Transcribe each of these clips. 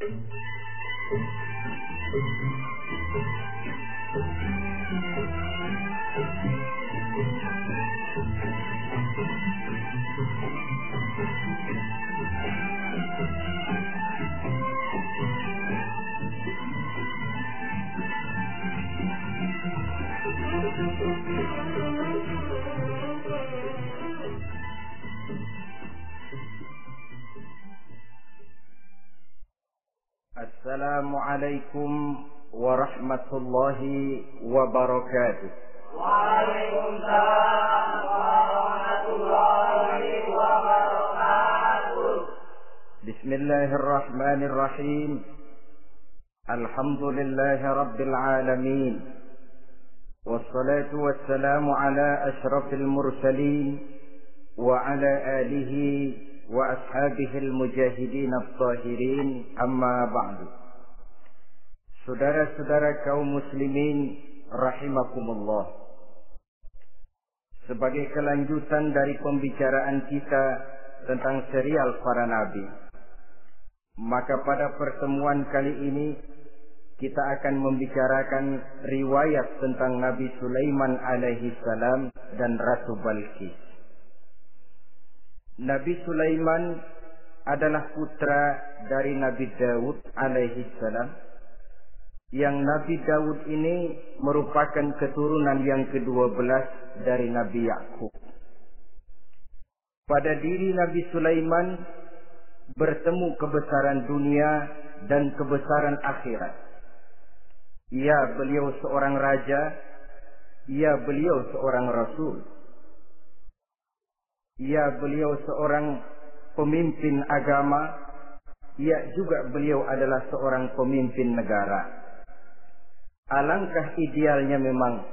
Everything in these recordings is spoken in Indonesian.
Thank you. السلام عليكم ورحمة الله وبركاته. وعليكم السلام ورحمة الله وبركاته. بسم الله الرحمن الرحيم. الحمد لله رب العالمين. والصلاة والسلام على أشرف المرسلين وعلى آله وأصحابه المجاهدين الطاهرين. أما بعد. Saudara-saudara kaum muslimin rahimakumullah. Sebagai kelanjutan dari pembicaraan kita tentang serial para nabi, maka pada pertemuan kali ini kita akan membicarakan riwayat tentang Nabi Sulaiman alaihi salam dan Ratu Balkis. Nabi Sulaiman adalah putra dari Nabi Daud alaihi salam yang Nabi Daud ini merupakan keturunan yang kedua belas dari Nabi Yakub. Pada diri Nabi Sulaiman bertemu kebesaran dunia dan kebesaran akhirat. Ya, beliau seorang raja, ya beliau seorang rasul. Ya, beliau seorang pemimpin agama, ya juga beliau adalah seorang pemimpin negara. Alangkah idealnya memang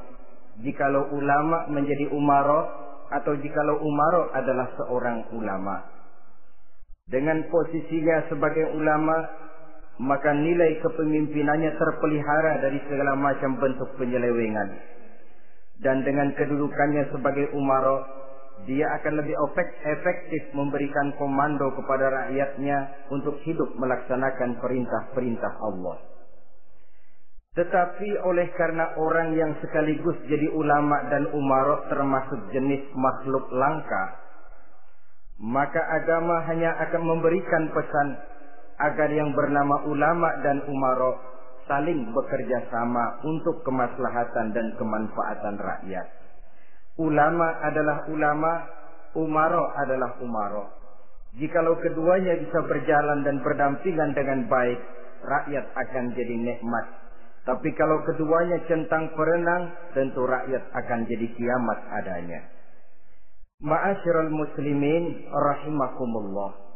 jikalau ulama menjadi umaro atau jikalau umaro adalah seorang ulama. Dengan posisinya sebagai ulama, maka nilai kepemimpinannya terpelihara dari segala macam bentuk penyelewengan. Dan dengan kedudukannya sebagai umaro, dia akan lebih efektif memberikan komando kepada rakyatnya untuk hidup melaksanakan perintah-perintah Allah. Tetapi oleh karena orang yang sekaligus jadi ulama dan umarok termasuk jenis makhluk langka, maka agama hanya akan memberikan pesan agar yang bernama ulama dan umarok saling bekerja sama untuk kemaslahatan dan kemanfaatan rakyat. Ulama adalah ulama, umaro adalah umaro. Jikalau keduanya bisa berjalan dan berdampingan dengan baik, rakyat akan jadi nikmat tapi kalau keduanya centang perenang, tentu rakyat akan jadi kiamat adanya. Ma'asyiral muslimin rahimakumullah.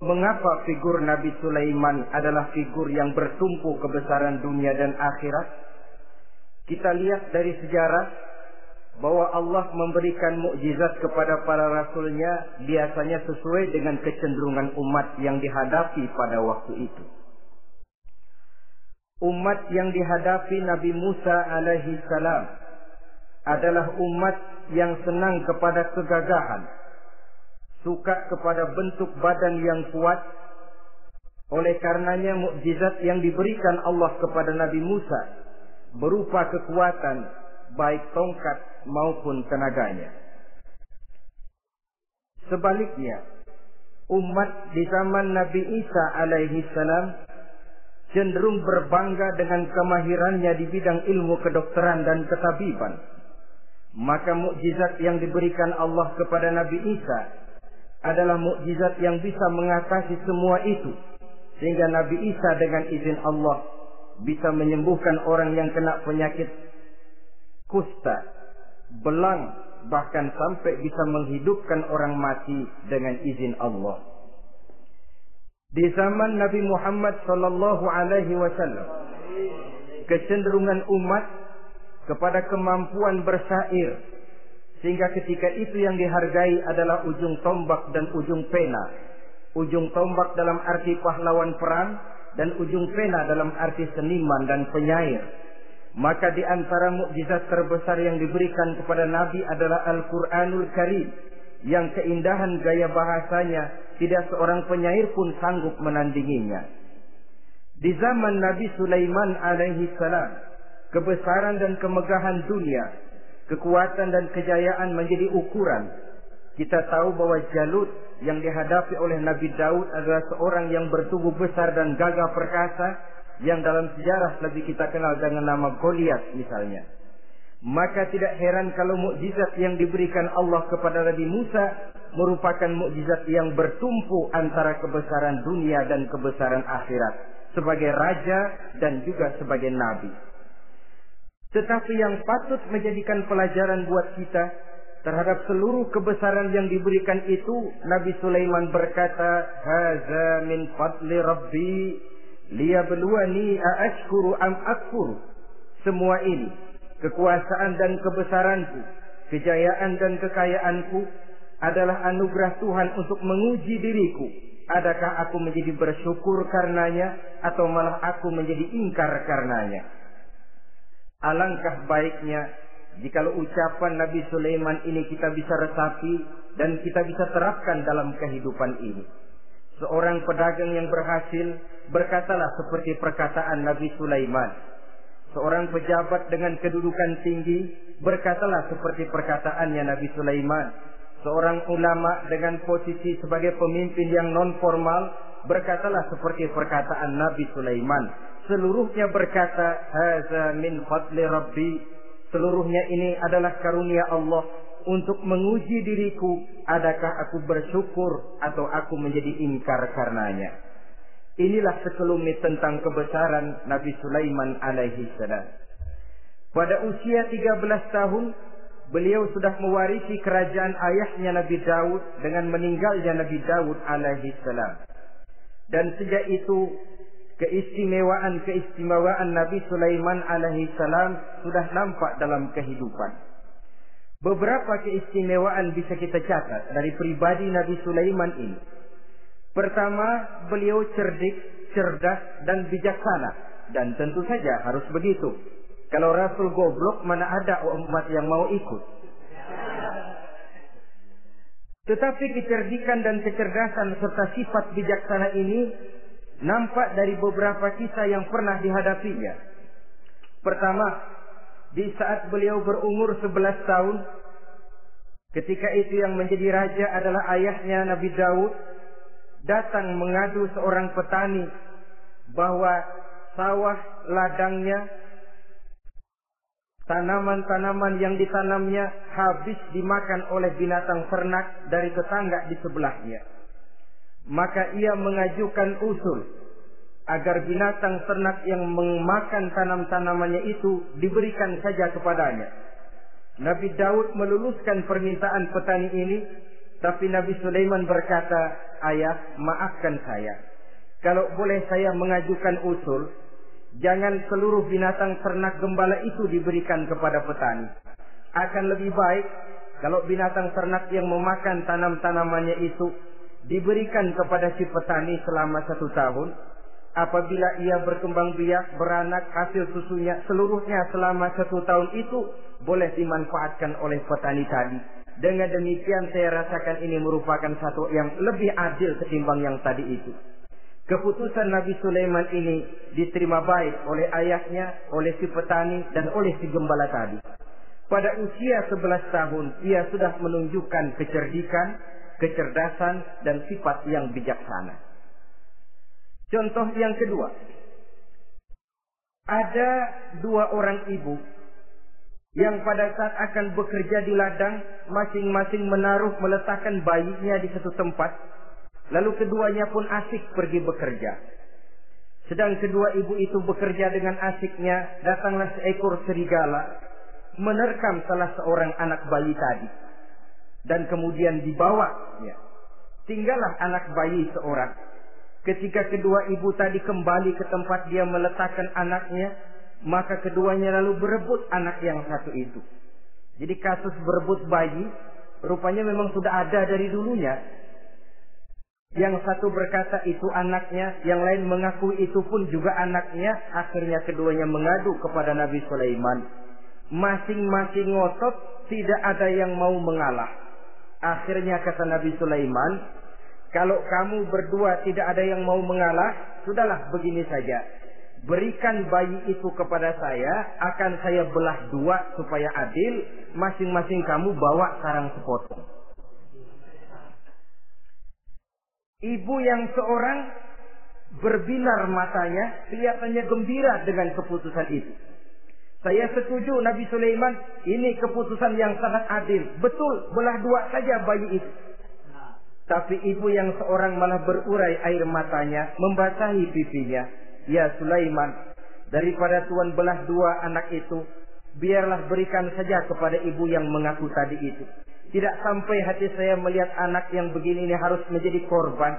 Mengapa figur Nabi Sulaiman adalah figur yang bertumpu kebesaran dunia dan akhirat? Kita lihat dari sejarah bahwa Allah memberikan mukjizat kepada para rasulnya biasanya sesuai dengan kecenderungan umat yang dihadapi pada waktu itu umat yang dihadapi Nabi Musa alaihi salam adalah umat yang senang kepada kegagahan, suka kepada bentuk badan yang kuat. Oleh karenanya mukjizat yang diberikan Allah kepada Nabi Musa berupa kekuatan baik tongkat maupun tenaganya. Sebaliknya, umat di zaman Nabi Isa alaihi salam cenderung berbangga dengan kemahirannya di bidang ilmu kedokteran dan ketabiban. Maka mukjizat yang diberikan Allah kepada Nabi Isa adalah mukjizat yang bisa mengatasi semua itu. Sehingga Nabi Isa dengan izin Allah bisa menyembuhkan orang yang kena penyakit kusta, belang, bahkan sampai bisa menghidupkan orang mati dengan izin Allah. Di zaman Nabi Muhammad sallallahu alaihi wasallam kecenderungan umat kepada kemampuan bersair sehingga ketika itu yang dihargai adalah ujung tombak dan ujung pena. Ujung tombak dalam arti pahlawan perang dan ujung pena dalam arti seniman dan penyair. Maka di antara mukjizat terbesar yang diberikan kepada Nabi adalah Al-Quranul Karim yang keindahan gaya bahasanya tidak seorang penyair pun sanggup menandinginya. Di zaman Nabi Sulaiman alaihi salam, kebesaran dan kemegahan dunia, kekuatan dan kejayaan menjadi ukuran. Kita tahu bahwa Jalut yang dihadapi oleh Nabi Daud adalah seorang yang bertubuh besar dan gagah perkasa yang dalam sejarah lebih kita kenal dengan nama Goliat misalnya. Maka tidak heran kalau mukjizat yang diberikan Allah kepada Nabi Musa merupakan mukjizat yang bertumpu antara kebesaran dunia dan kebesaran akhirat sebagai raja dan juga sebagai nabi. Tetapi yang patut menjadikan pelajaran buat kita terhadap seluruh kebesaran yang diberikan itu Nabi Sulaiman berkata haza min fadli rabbi liyabluwani am akfur semua ini kekuasaan dan kebesaranku, kejayaan dan kekayaanku adalah anugerah Tuhan untuk menguji diriku. Adakah aku menjadi bersyukur karenanya atau malah aku menjadi ingkar karenanya? Alangkah baiknya jikalau ucapan Nabi Sulaiman ini kita bisa resapi dan kita bisa terapkan dalam kehidupan ini. Seorang pedagang yang berhasil berkatalah seperti perkataan Nabi Sulaiman seorang pejabat dengan kedudukan tinggi berkatalah seperti perkataannya Nabi Sulaiman. Seorang ulama dengan posisi sebagai pemimpin yang non formal berkatalah seperti perkataan Nabi Sulaiman. Seluruhnya berkata, "Hadza min fadli Rabbi." Seluruhnya ini adalah karunia Allah untuk menguji diriku, adakah aku bersyukur atau aku menjadi ingkar karenanya. Inilah sekelumit tentang kebesaran Nabi Sulaiman alaihi salam. Pada usia 13 tahun, beliau sudah mewarisi kerajaan ayahnya Nabi Daud dengan meninggalnya Nabi Daud alaihi salam. Dan sejak itu, keistimewaan-keistimewaan Nabi Sulaiman alaihi salam sudah nampak dalam kehidupan. Beberapa keistimewaan bisa kita catat dari pribadi Nabi Sulaiman ini. Pertama, beliau cerdik, cerdas, dan bijaksana. Dan tentu saja harus begitu. Kalau Rasul goblok, mana ada umat yang mau ikut. Tetapi kecerdikan dan kecerdasan serta sifat bijaksana ini nampak dari beberapa kisah yang pernah dihadapinya. Pertama, di saat beliau berumur 11 tahun, ketika itu yang menjadi raja adalah ayahnya Nabi Daud, datang mengadu seorang petani bahwa sawah ladangnya tanaman-tanaman yang ditanamnya habis dimakan oleh binatang ternak dari tetangga di sebelahnya. Maka ia mengajukan usul agar binatang ternak yang memakan tanam-tanamannya itu diberikan saja kepadanya. Nabi Daud meluluskan permintaan petani ini tapi Nabi Sulaiman berkata, ayah maafkan saya. Kalau boleh saya mengajukan usul, jangan seluruh binatang ternak gembala itu diberikan kepada petani. Akan lebih baik kalau binatang ternak yang memakan tanam-tanamannya itu diberikan kepada si petani selama satu tahun. Apabila ia berkembang biak, beranak, hasil susunya seluruhnya selama satu tahun itu boleh dimanfaatkan oleh petani tadi dengan demikian saya rasakan ini merupakan satu yang lebih adil ketimbang yang tadi itu. Keputusan Nabi Sulaiman ini diterima baik oleh ayahnya, oleh si petani, dan oleh si gembala tadi. Pada usia 11 tahun, ia sudah menunjukkan kecerdikan, kecerdasan, dan sifat yang bijaksana. Contoh yang kedua. Ada dua orang ibu yang pada saat akan bekerja di ladang masing-masing menaruh meletakkan bayinya di satu tempat. Lalu keduanya pun asik pergi bekerja. Sedang kedua ibu itu bekerja dengan asiknya datanglah seekor serigala menerkam salah seorang anak bayi tadi. Dan kemudian dibawa ya. tinggallah anak bayi seorang. Ketika kedua ibu tadi kembali ke tempat dia meletakkan anaknya maka keduanya lalu berebut anak yang satu itu. Jadi kasus berebut bayi rupanya memang sudah ada dari dulunya. Yang satu berkata itu anaknya, yang lain mengaku itu pun juga anaknya. Akhirnya keduanya mengadu kepada Nabi Sulaiman. Masing-masing ngotot, tidak ada yang mau mengalah. Akhirnya kata Nabi Sulaiman, kalau kamu berdua tidak ada yang mau mengalah, sudahlah begini saja. Berikan bayi itu kepada saya, akan saya belah dua supaya adil. Masing-masing kamu bawa sarang sepotong. Ibu yang seorang berbinar matanya, kelihatannya gembira dengan keputusan itu. Saya setuju Nabi Sulaiman, ini keputusan yang sangat adil. Betul, belah dua saja bayi itu. Tapi ibu yang seorang malah berurai air matanya, membasahi pipinya. Ya Sulaiman, daripada Tuhan belah dua anak itu, biarlah berikan saja kepada ibu yang mengaku tadi itu. Tidak sampai hati saya melihat anak yang begini ini harus menjadi korban.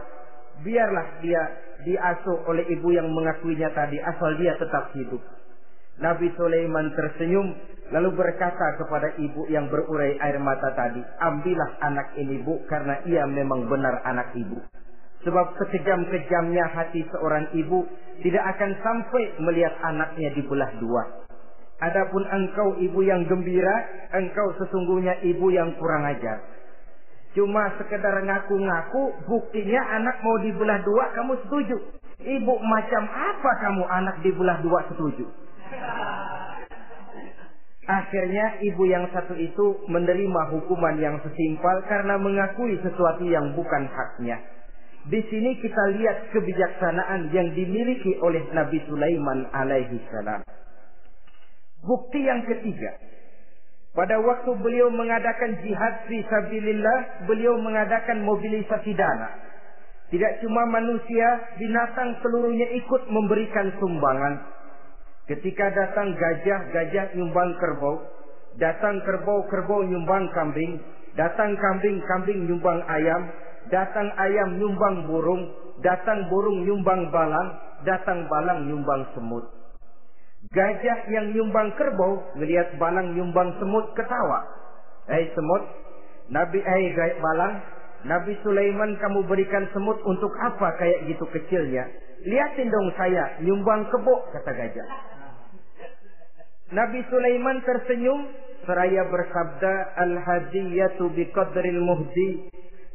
Biarlah dia diasuh oleh ibu yang mengakuinya tadi asal dia tetap hidup. Nabi Sulaiman tersenyum lalu berkata kepada ibu yang berurai air mata tadi, "Ambillah anak ini, Bu, karena ia memang benar anak ibu." Sebab sekejam-kejamnya hati seorang ibu tidak akan sampai melihat anaknya dibelah dua. Adapun engkau ibu yang gembira, engkau sesungguhnya ibu yang kurang ajar. Cuma sekedar ngaku-ngaku, buktinya anak mau dibelah dua, kamu setuju. Ibu macam apa kamu anak dibelah dua setuju? Akhirnya ibu yang satu itu menerima hukuman yang sesimpel karena mengakui sesuatu yang bukan haknya. Di sini kita lihat kebijaksanaan yang dimiliki oleh Nabi Sulaiman alaihi salam. Bukti yang ketiga. Pada waktu beliau mengadakan jihad fi sabilillah, beliau mengadakan mobilisasi dana. Tidak cuma manusia, binatang seluruhnya ikut memberikan sumbangan. Ketika datang gajah, gajah nyumbang kerbau. Datang kerbau, kerbau nyumbang kambing. Datang kambing, kambing nyumbang ayam. Datang ayam nyumbang burung. Datang burung nyumbang balang. Datang balang nyumbang semut. Gajah yang nyumbang kerbau melihat balang nyumbang semut ketawa. Hei semut, Nabi hei balang, Nabi Sulaiman kamu berikan semut untuk apa kayak gitu kecilnya? Lihatin dong saya nyumbang kebo kata gajah. Nabi Sulaiman tersenyum seraya bersabda al-hadiyatu biqadril muhdi.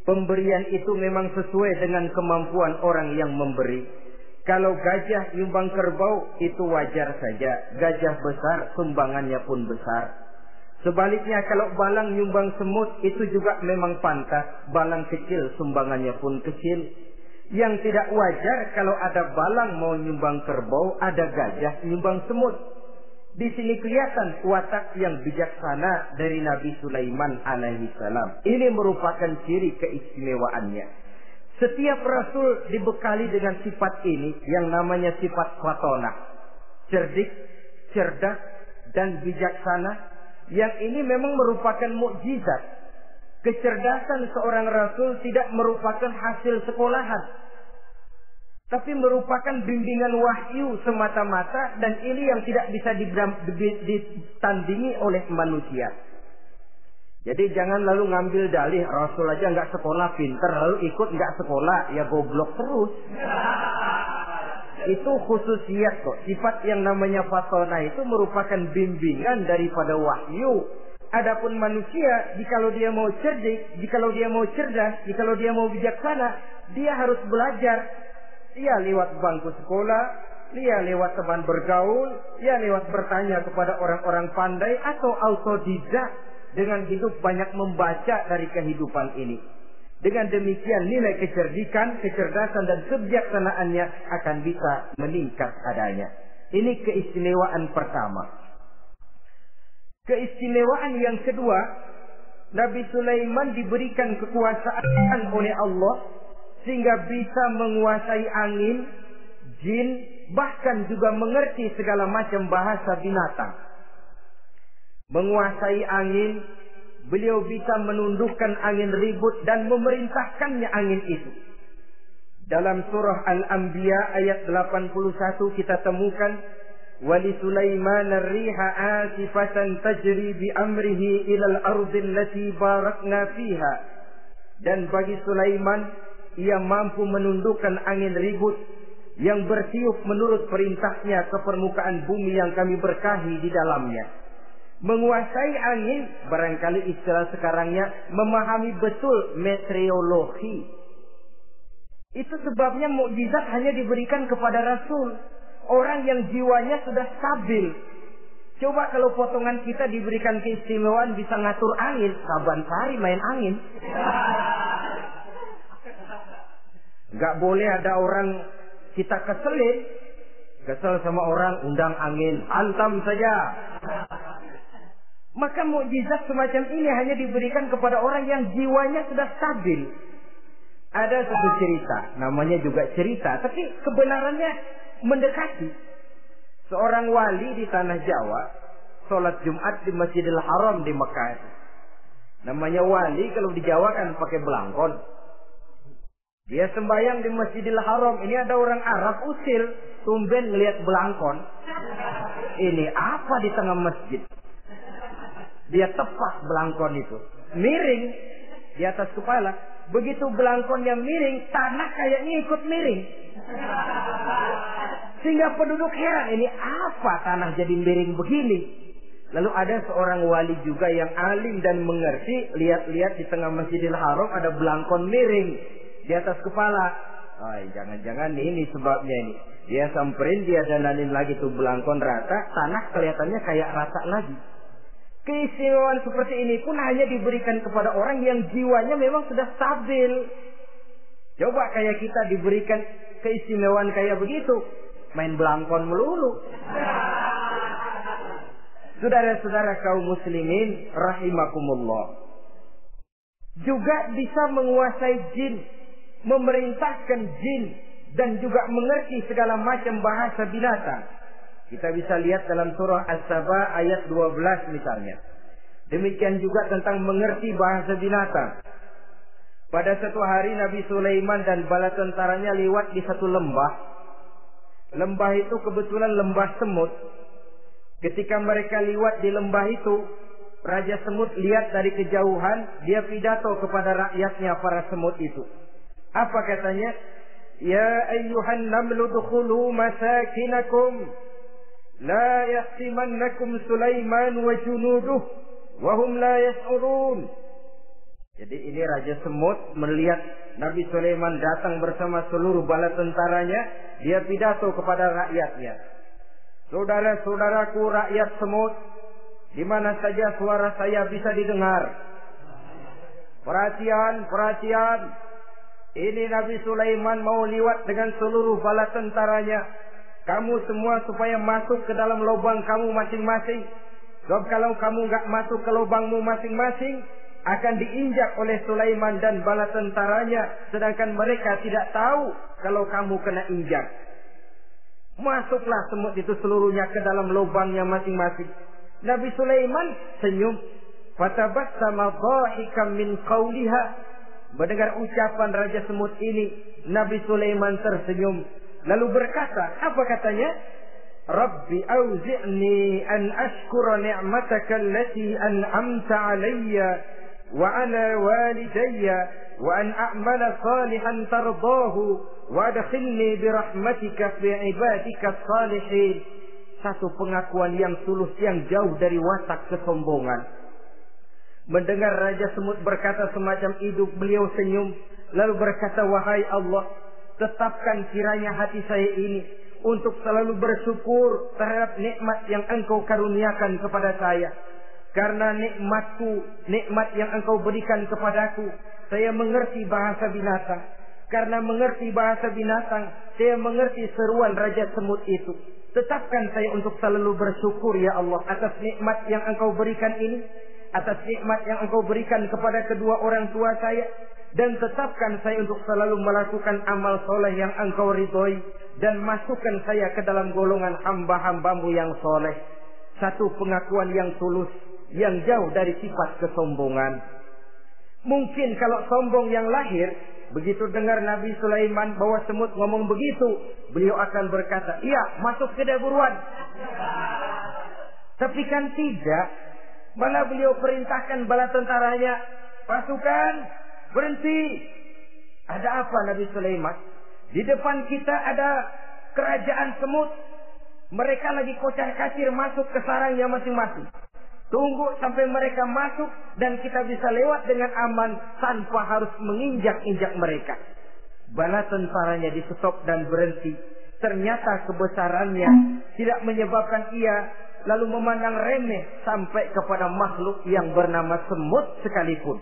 Pemberian itu memang sesuai dengan kemampuan orang yang memberi. Kalau gajah nyumbang kerbau itu wajar saja. Gajah besar sumbangannya pun besar. Sebaliknya kalau balang nyumbang semut itu juga memang pantas. Balang kecil sumbangannya pun kecil. Yang tidak wajar kalau ada balang mau nyumbang kerbau, ada gajah nyumbang semut. Di sini kelihatan watak yang bijaksana dari Nabi Sulaiman alaihi salam. Ini merupakan ciri keistimewaannya. Setiap rasul dibekali dengan sifat ini yang namanya sifat fatona. Cerdik, cerdas, dan bijaksana. Yang ini memang merupakan mukjizat. Kecerdasan seorang rasul tidak merupakan hasil sekolahan. Tapi merupakan bimbingan wahyu semata-mata dan ini yang tidak bisa ditandingi oleh manusia. Jadi jangan lalu ngambil dalih Rasul aja nggak sekolah pinter lalu ikut nggak sekolah ya goblok terus. itu khususiat kok. Sifat yang namanya fatona itu merupakan bimbingan daripada wahyu. Adapun manusia, jikalau dia mau cerdik, jikalau dia mau cerdas, jikalau dia mau bijaksana, dia harus belajar. Dia lewat bangku sekolah, dia lewat teman bergaul, dia lewat bertanya kepada orang-orang pandai atau autodidak dengan hidup banyak membaca dari kehidupan ini. Dengan demikian nilai kecerdikan, kecerdasan dan kebijaksanaannya akan bisa meningkat adanya. Ini keistimewaan pertama. Keistimewaan yang kedua, Nabi Sulaiman diberikan kekuasaan oleh Allah sehingga bisa menguasai angin, jin, bahkan juga mengerti segala macam bahasa binatang menguasai angin, beliau bisa menundukkan angin ribut dan memerintahkannya angin itu. Dalam surah Al-Anbiya ayat 81 kita temukan ar-riha asifatan tajri bi amrihi ila al-ardi allati barakna fiha dan bagi Sulaiman ia mampu menundukkan angin ribut yang bertiup menurut perintahnya ke permukaan bumi yang kami berkahi di dalamnya menguasai angin, barangkali istilah sekarangnya memahami betul meteorologi. Itu sebabnya mukjizat hanya diberikan kepada Rasul. Orang yang jiwanya sudah stabil. Coba kalau potongan kita diberikan keistimewaan bisa ngatur angin. Saban sehari main angin. Gak boleh ada orang kita keselin. Kesel sama orang undang angin. Antam saja. Maka mukjizat semacam ini hanya diberikan kepada orang yang jiwanya sudah stabil. Ada satu cerita, namanya juga cerita, tapi kebenarannya mendekati. Seorang wali di tanah Jawa, sholat Jumat di Masjidil Haram di Mekah. Namanya wali kalau di Jawa kan pakai belangkon. Dia sembahyang di Masjidil Haram. Ini ada orang Arab usil, tumben ngelihat belangkon. Ini apa di tengah masjid? Dia tepak belangkon itu. Miring di atas kepala. Begitu belangkonnya miring, tanah kayaknya ikut miring. Sehingga penduduk heran, ini apa tanah jadi miring begini? Lalu ada seorang wali juga yang alim dan mengerti, lihat-lihat di tengah Masjidil Haram ada belangkon miring di atas kepala. Oh, jangan-jangan ini sebabnya ini. Dia samperin, dia dananin lagi tuh belangkon rata, tanah kelihatannya kayak rata lagi. Keistimewaan seperti ini pun hanya diberikan kepada orang yang jiwanya memang sudah stabil. Coba kayak kita diberikan keistimewaan kayak begitu. Main belangkon melulu. Saudara-saudara kaum muslimin rahimakumullah. Juga bisa menguasai jin. Memerintahkan jin. Dan juga mengerti segala macam bahasa binatang. Kita bisa lihat dalam surah As-Saba ayat 12 misalnya. Demikian juga tentang mengerti bahasa binatang. Pada satu hari Nabi Sulaiman dan bala tentaranya lewat di satu lembah. Lembah itu kebetulan lembah semut. Ketika mereka lewat di lembah itu, Raja Semut lihat dari kejauhan, dia pidato kepada rakyatnya para semut itu. Apa katanya? Ya ayyuhan namlu dukhulu masakinakum la yahtimannakum Sulaiman wa junuduh wa hum la yas'urun. Jadi ini Raja Semut melihat Nabi Sulaiman datang bersama seluruh bala tentaranya, dia pidato kepada rakyatnya. Saudara-saudaraku rakyat semut, di mana saja suara saya bisa didengar. Perhatian, perhatian, ini Nabi Sulaiman mau liwat dengan seluruh bala tentaranya kamu semua supaya masuk ke dalam lubang kamu masing-masing. Sebab kalau kamu nggak masuk ke lubangmu masing-masing, akan diinjak oleh Sulaiman dan bala tentaranya, sedangkan mereka tidak tahu kalau kamu kena injak. Masuklah semut itu seluruhnya ke dalam lubangnya masing-masing. Nabi Sulaiman senyum. sama dhahikam min qawliha. Mendengar ucapan Raja Semut ini, Nabi Sulaiman tersenyum Lalu berkata, apa katanya? Rabbi auzi'ni an ashkura ni'mataka allati an'amta alayya wa ala walidayya wa an a'mala salihan tardahu wa adkhilni bi rahmatika fi ibadika salihin. Satu pengakuan yang tulus yang jauh dari watak kesombongan. Mendengar Raja Semut berkata semacam itu, beliau senyum. Lalu berkata, wahai Allah, Tetapkan kiranya hati saya ini untuk selalu bersyukur terhadap nikmat yang engkau karuniakan kepada saya. Karena nikmatku, nikmat yang engkau berikan kepadaku, saya mengerti bahasa binatang. Karena mengerti bahasa binatang, saya mengerti seruan Raja Semut itu. Tetapkan saya untuk selalu bersyukur ya Allah atas nikmat yang engkau berikan ini. Atas nikmat yang engkau berikan kepada kedua orang tua saya dan tetapkan saya untuk selalu melakukan amal soleh yang engkau ridhoi dan masukkan saya ke dalam golongan hamba-hambamu yang soleh. Satu pengakuan yang tulus, yang jauh dari sifat kesombongan. Mungkin kalau sombong yang lahir, begitu dengar Nabi Sulaiman bahwa semut ngomong begitu, beliau akan berkata, iya masuk ke buruan. Tapi kan tidak, malah beliau perintahkan bala tentaranya, pasukan Berhenti. Ada apa Nabi Sulaiman? Di depan kita ada kerajaan semut. Mereka lagi kocar kacir masuk ke sarangnya masing-masing. Tunggu sampai mereka masuk dan kita bisa lewat dengan aman tanpa harus menginjak-injak mereka. Bala tentaranya di dan berhenti. Ternyata kebesarannya tidak menyebabkan ia lalu memandang remeh sampai kepada makhluk yang bernama semut sekalipun.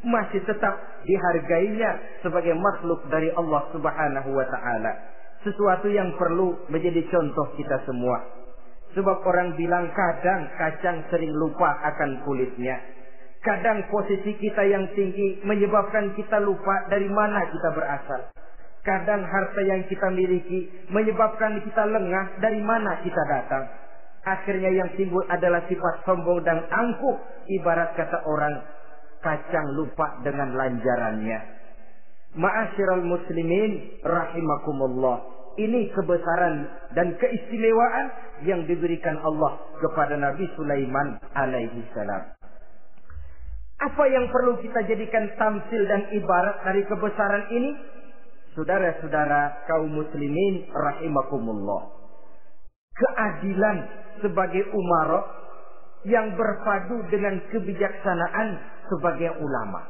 Masih tetap dihargainya sebagai makhluk dari Allah Subhanahu wa taala. Sesuatu yang perlu menjadi contoh kita semua. Sebab orang bilang kadang kacang sering lupa akan kulitnya. Kadang posisi kita yang tinggi menyebabkan kita lupa dari mana kita berasal. Kadang harta yang kita miliki menyebabkan kita lengah dari mana kita datang. Akhirnya yang timbul adalah sifat sombong dan angkuh. Ibarat kata orang kacang lupa dengan lanjarannya. Ma'asyiral muslimin rahimakumullah. Ini kebesaran dan keistimewaan yang diberikan Allah kepada Nabi Sulaiman alaihi salam. Apa yang perlu kita jadikan tamsil dan ibarat dari kebesaran ini? Saudara-saudara kaum muslimin rahimakumullah. Keadilan sebagai umarok yang berpadu dengan kebijaksanaan sebagai ulama.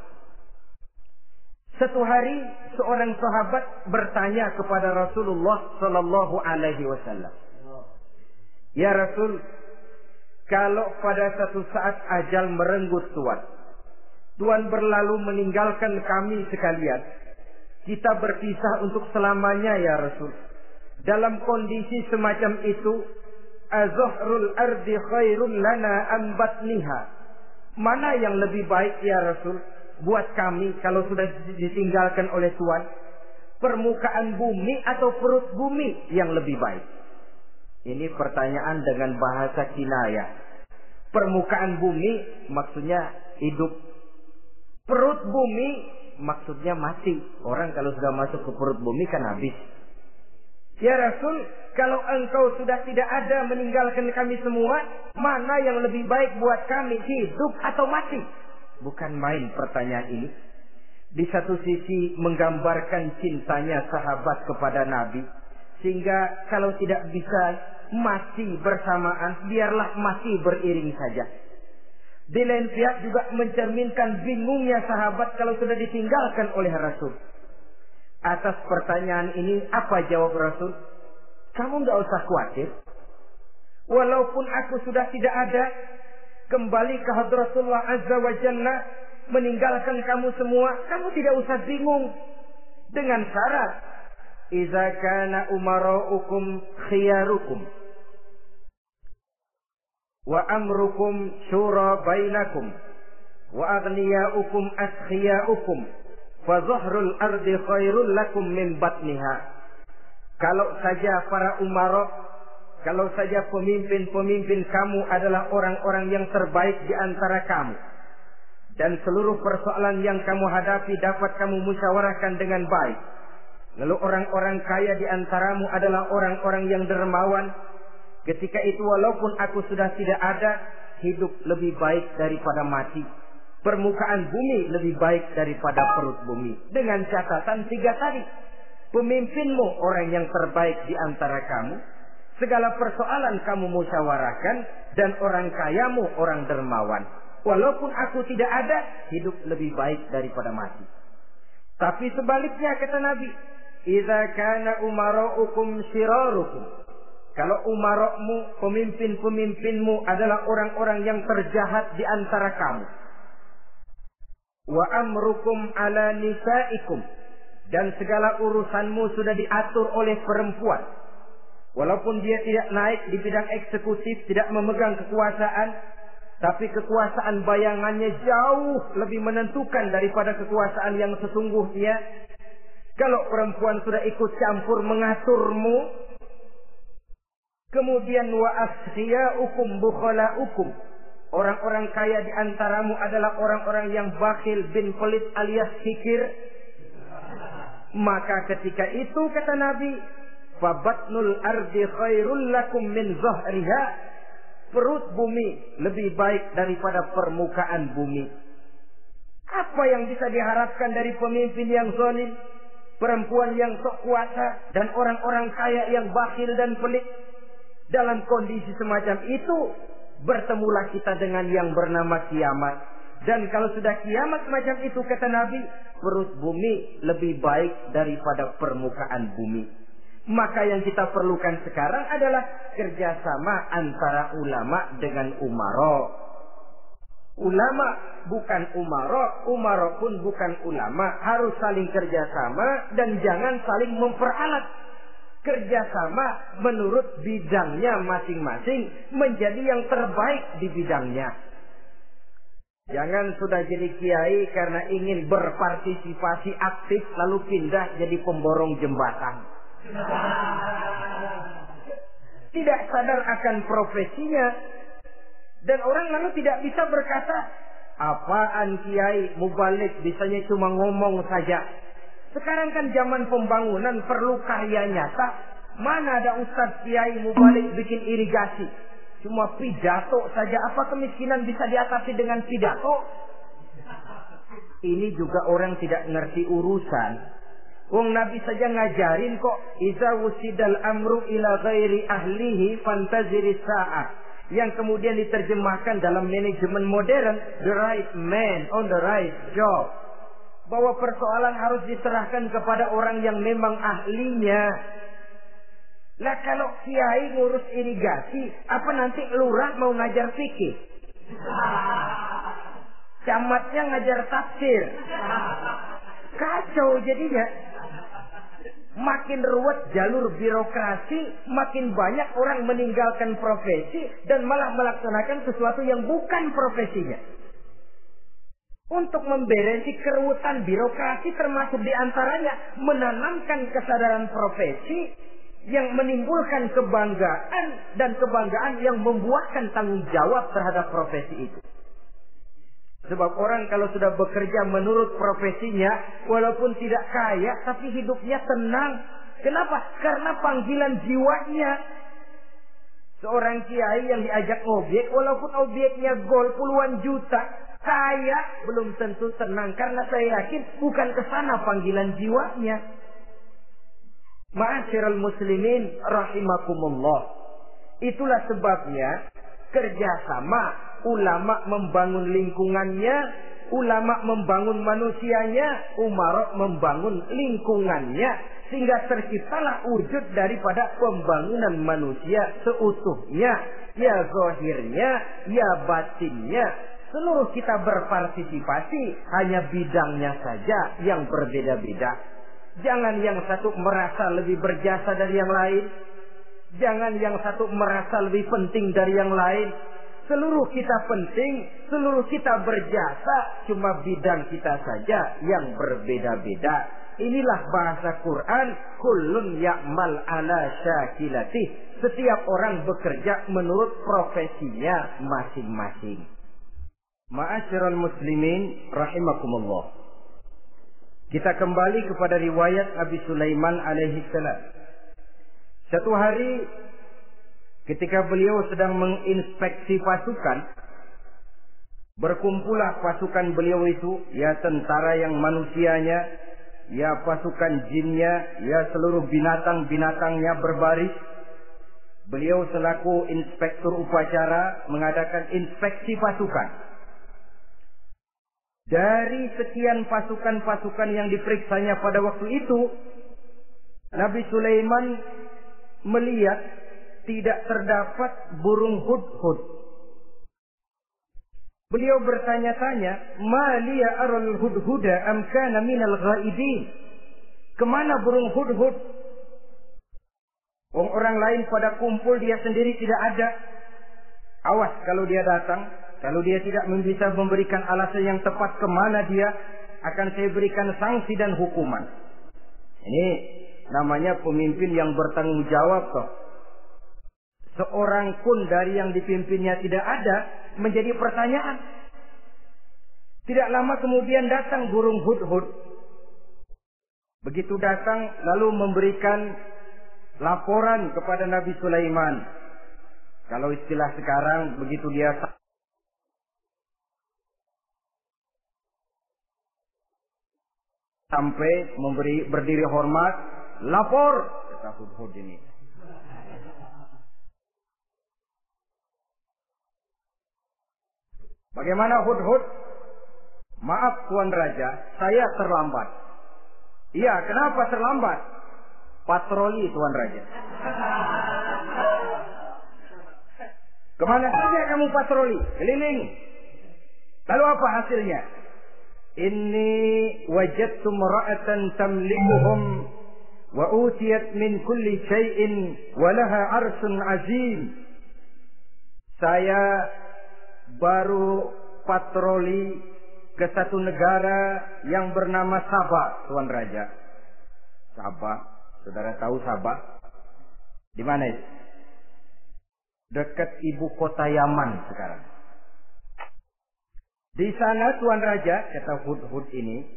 Satu hari seorang sahabat bertanya kepada Rasulullah sallallahu alaihi wasallam. Ya Rasul, kalau pada satu saat ajal merenggut Tuhan, Tuhan berlalu meninggalkan kami sekalian. Kita berpisah untuk selamanya ya Rasul. Dalam kondisi semacam itu, azahrul ardi khairun lana ambatniha. Mana yang lebih baik ya Rasul buat kami kalau sudah ditinggalkan oleh Tuhan? Permukaan bumi atau perut bumi yang lebih baik? Ini pertanyaan dengan bahasa kinayah. Permukaan bumi maksudnya hidup. Perut bumi maksudnya mati. Orang kalau sudah masuk ke perut bumi kan habis. Ya Rasul, kalau engkau sudah tidak ada meninggalkan kami semua, mana yang lebih baik buat kami, hidup atau mati? Bukan main pertanyaan ini. Di satu sisi menggambarkan cintanya sahabat kepada Nabi. Sehingga kalau tidak bisa mati bersamaan, biarlah mati beriring saja. Di lain pihak juga mencerminkan bingungnya sahabat kalau sudah ditinggalkan oleh Rasul. Atas pertanyaan ini apa jawab Rasul? Kamu nggak usah khawatir. Walaupun aku sudah tidak ada, kembali ke Hadratullah Azza wa Jalla, meninggalkan kamu semua, kamu tidak usah bingung. Dengan syarat, Iza kana umaraukum khiyarukum. Wa amrukum syura bainakum. Wa aghniyaukum askhiyaukum. Fa zahrul ardi khairul lakum min batniha. Kalau saja para umarok, kalau saja pemimpin-pemimpin kamu adalah orang-orang yang terbaik di antara kamu. Dan seluruh persoalan yang kamu hadapi dapat kamu musyawarahkan dengan baik Lalu orang-orang kaya di antaramu adalah orang-orang yang dermawan. Ketika itu walaupun aku sudah tidak ada, hidup lebih baik daripada mati. Permukaan bumi lebih baik daripada perut bumi. Dengan catatan tiga tadi. Pemimpinmu orang yang terbaik di antara kamu. Segala persoalan kamu musyawarahkan. Dan orang kayamu orang dermawan. Walaupun aku tidak ada, hidup lebih baik daripada mati. Tapi sebaliknya kata Nabi, Idza kana umaraukum syirarukum. Kalau umarokmu, pemimpin-pemimpinmu adalah orang-orang yang terjahat di antara kamu. Wa amrukum ala nisaikum. Dan segala urusanmu sudah diatur oleh perempuan. Walaupun dia tidak naik di bidang eksekutif, tidak memegang kekuasaan, tapi kekuasaan bayangannya jauh lebih menentukan daripada kekuasaan yang sesungguhnya kalau perempuan sudah ikut campur mengaturmu, kemudian wa bukhala hukum. Orang-orang kaya di antaramu adalah orang-orang yang bakhil bin pelit alias kikir. Maka ketika itu kata Nabi, fabatnul ardi khairul lakum min zahriha. Perut bumi lebih baik daripada permukaan bumi. Apa yang bisa diharapkan dari pemimpin yang zalim? perempuan yang sok kuasa dan orang-orang kaya yang bakhil dan pelit. Dalam kondisi semacam itu, bertemulah kita dengan yang bernama kiamat. Dan kalau sudah kiamat semacam itu, kata Nabi, perut bumi lebih baik daripada permukaan bumi. Maka yang kita perlukan sekarang adalah kerjasama antara ulama dengan umaro. Ulama bukan umaro, umaro pun bukan ulama. Harus saling kerjasama dan jangan saling memperalat. Kerjasama menurut bidangnya masing-masing menjadi yang terbaik di bidangnya. Jangan sudah jadi kiai karena ingin berpartisipasi aktif lalu pindah jadi pemborong jembatan. Tidak sadar akan profesinya. Dan orang lalu tidak bisa berkata, apaan kiai mubalik bisanya cuma ngomong saja. Sekarang kan zaman pembangunan perlu karya nyata. Mana ada ustadz kiai mubalik bikin irigasi. Cuma pidato saja. Apa kemiskinan bisa diatasi dengan pidato? Ini juga orang tidak ngerti urusan. Wong Nabi saja ngajarin kok iza wusidal amru ila ghairi ahlihi fantaziri sa'ah. Yang kemudian diterjemahkan dalam manajemen modern the right man on the right job. Bahwa persoalan harus diserahkan kepada orang yang memang ahlinya. Lah kalau kiai ngurus irigasi, apa nanti lurah mau ngajar fikih? Camatnya ngajar tafsir. Kacau jadinya makin ruwet jalur birokrasi, makin banyak orang meninggalkan profesi dan malah melaksanakan sesuatu yang bukan profesinya. Untuk memberesi keruwetan birokrasi termasuk di antaranya menanamkan kesadaran profesi yang menimbulkan kebanggaan dan kebanggaan yang membuahkan tanggung jawab terhadap profesi itu. Sebab orang kalau sudah bekerja menurut profesinya, walaupun tidak kaya, tapi hidupnya tenang. Kenapa? Karena panggilan jiwanya. Seorang kiai yang diajak objek, walaupun objeknya gol puluhan juta, kaya belum tentu tenang. Karena saya yakin bukan ke sana panggilan jiwanya. Ma'asyiral muslimin rahimakumullah. Itulah sebabnya kerjasama ulama membangun lingkungannya, ulama membangun manusianya, umarok membangun lingkungannya, sehingga terciptalah wujud daripada pembangunan manusia seutuhnya, ya zahirnya, ya batinnya. Seluruh kita berpartisipasi, hanya bidangnya saja yang berbeda-beda. Jangan yang satu merasa lebih berjasa dari yang lain. Jangan yang satu merasa lebih penting dari yang lain Seluruh kita penting, seluruh kita berjasa, cuma bidang kita saja yang berbeda-beda. Inilah bahasa Quran, kullun ya'mal ala syakilati. Setiap orang bekerja menurut profesinya masing-masing. Ma'asyiral muslimin rahimakumullah. Kita kembali kepada riwayat Abi Sulaiman alaihi salam. Satu hari ketika beliau sedang menginspeksi pasukan, berkumpullah pasukan beliau itu, ya tentara yang manusianya, ya pasukan jinnya, ya seluruh binatang-binatangnya berbaris. Beliau selaku inspektur upacara mengadakan inspeksi pasukan. Dari sekian pasukan-pasukan yang diperiksanya pada waktu itu, Nabi Sulaiman melihat tidak terdapat burung hudhud. Beliau bertanya-tanya, "Maliya aral hudhuda am kana minal ghaibin?" Ke mana burung hudhud? Wong orang lain pada kumpul dia sendiri tidak ada. Awas kalau dia datang, kalau dia tidak bisa memberikan alasan yang tepat ke mana dia, akan saya berikan sanksi dan hukuman. Ini namanya pemimpin yang bertanggung jawab toh seorang pun dari yang dipimpinnya tidak ada menjadi pertanyaan. Tidak lama kemudian datang burung hudhud. Begitu datang lalu memberikan laporan kepada Nabi Sulaiman. Kalau istilah sekarang begitu dia sampai memberi berdiri hormat, lapor kata hudhud ini. Bagaimana hud-hud? Maaf Tuan Raja, saya terlambat. Iya, kenapa terlambat? Patroli Tuan Raja. Ke mana saja kamu patroli? Keliling. Lalu apa hasilnya? Inni wajadtu ra'atan tamlikuhum wa utiyat min kulli syai'in wa laha arsun azim. Saya baru patroli ke satu negara yang bernama Sabah, Tuan Raja. Sabah, saudara tahu Sabah? Di mana itu? Dekat ibu kota Yaman sekarang. Di sana Tuan Raja, kata Hud-Hud ini,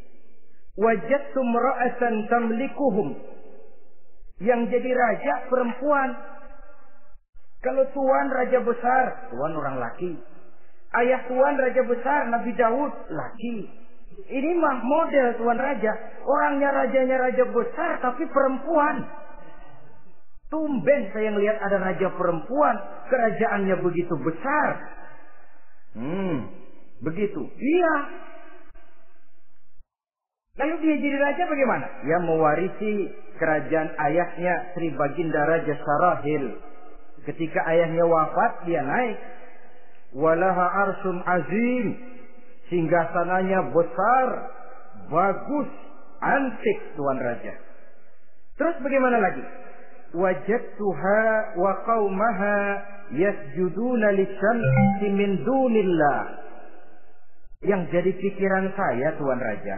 wajadtum ra'asan tamlikuhum. Yang jadi raja perempuan. Kalau Tuan Raja besar, Tuan orang laki. Ayah Tuan Raja besar, Nabi Daud, laki. Ini mah model Tuan Raja. Orangnya rajanya raja besar, tapi perempuan. Tumben saya melihat ada raja perempuan. Kerajaannya begitu besar. Hmm, begitu. Iya. Lalu dia jadi raja bagaimana? Dia mewarisi kerajaan ayahnya Sri Baginda Raja Sarahil. Ketika ayahnya wafat, dia naik. Walaha arsun azim. Singgasananya besar, bagus, antik Tuan Raja. Terus bagaimana lagi? wajadtuha wa qaumaha yasjuduna lisyamsi min dunillah. Yang jadi pikiran saya Tuan Raja,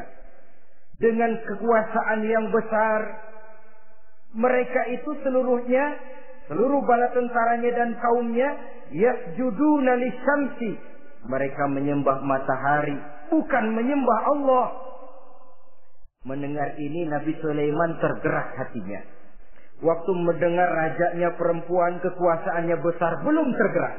dengan kekuasaan yang besar, mereka itu seluruhnya, seluruh bala tentaranya dan kaumnya, yasjuduna lisyamsi. Mereka menyembah matahari, bukan menyembah Allah. Mendengar ini Nabi Sulaiman tergerak hatinya. Waktu mendengar rajanya perempuan kekuasaannya besar belum tergerak.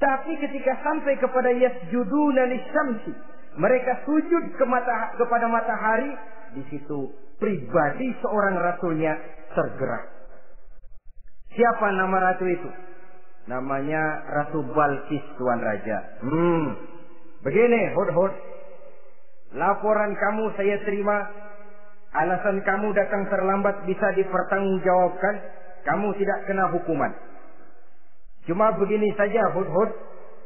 Tapi ketika sampai kepada yasjuduna lisyamsi, mereka sujud ke mata, kepada matahari, di situ pribadi seorang rasulnya tergerak. Siapa nama ratu itu? Namanya Ratu Balkis Tuan Raja. Hmm. Begini, Hud-Hud. Laporan kamu saya terima alasan kamu datang terlambat bisa dipertanggungjawabkan, kamu tidak kena hukuman. Cuma begini saja Hud-Hud,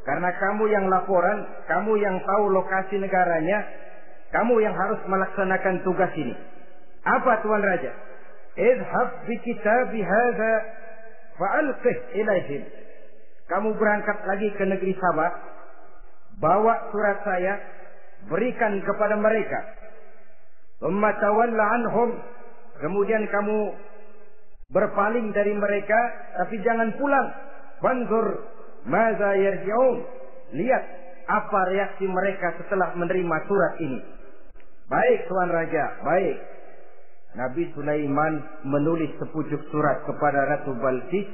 karena kamu yang laporan, kamu yang tahu lokasi negaranya, kamu yang harus melaksanakan tugas ini. Apa Tuan Raja? Idhab bi kitabi hadha fa'alqih ilaihim. Kamu berangkat lagi ke negeri Sabah, bawa surat saya, berikan kepada mereka anhum. Kemudian kamu berpaling dari mereka, tapi jangan pulang. Fanzur maza yarji'un. Lihat apa reaksi mereka setelah menerima surat ini. Baik Tuan Raja, baik. Nabi Sulaiman menulis sepucuk surat kepada Ratu Balkis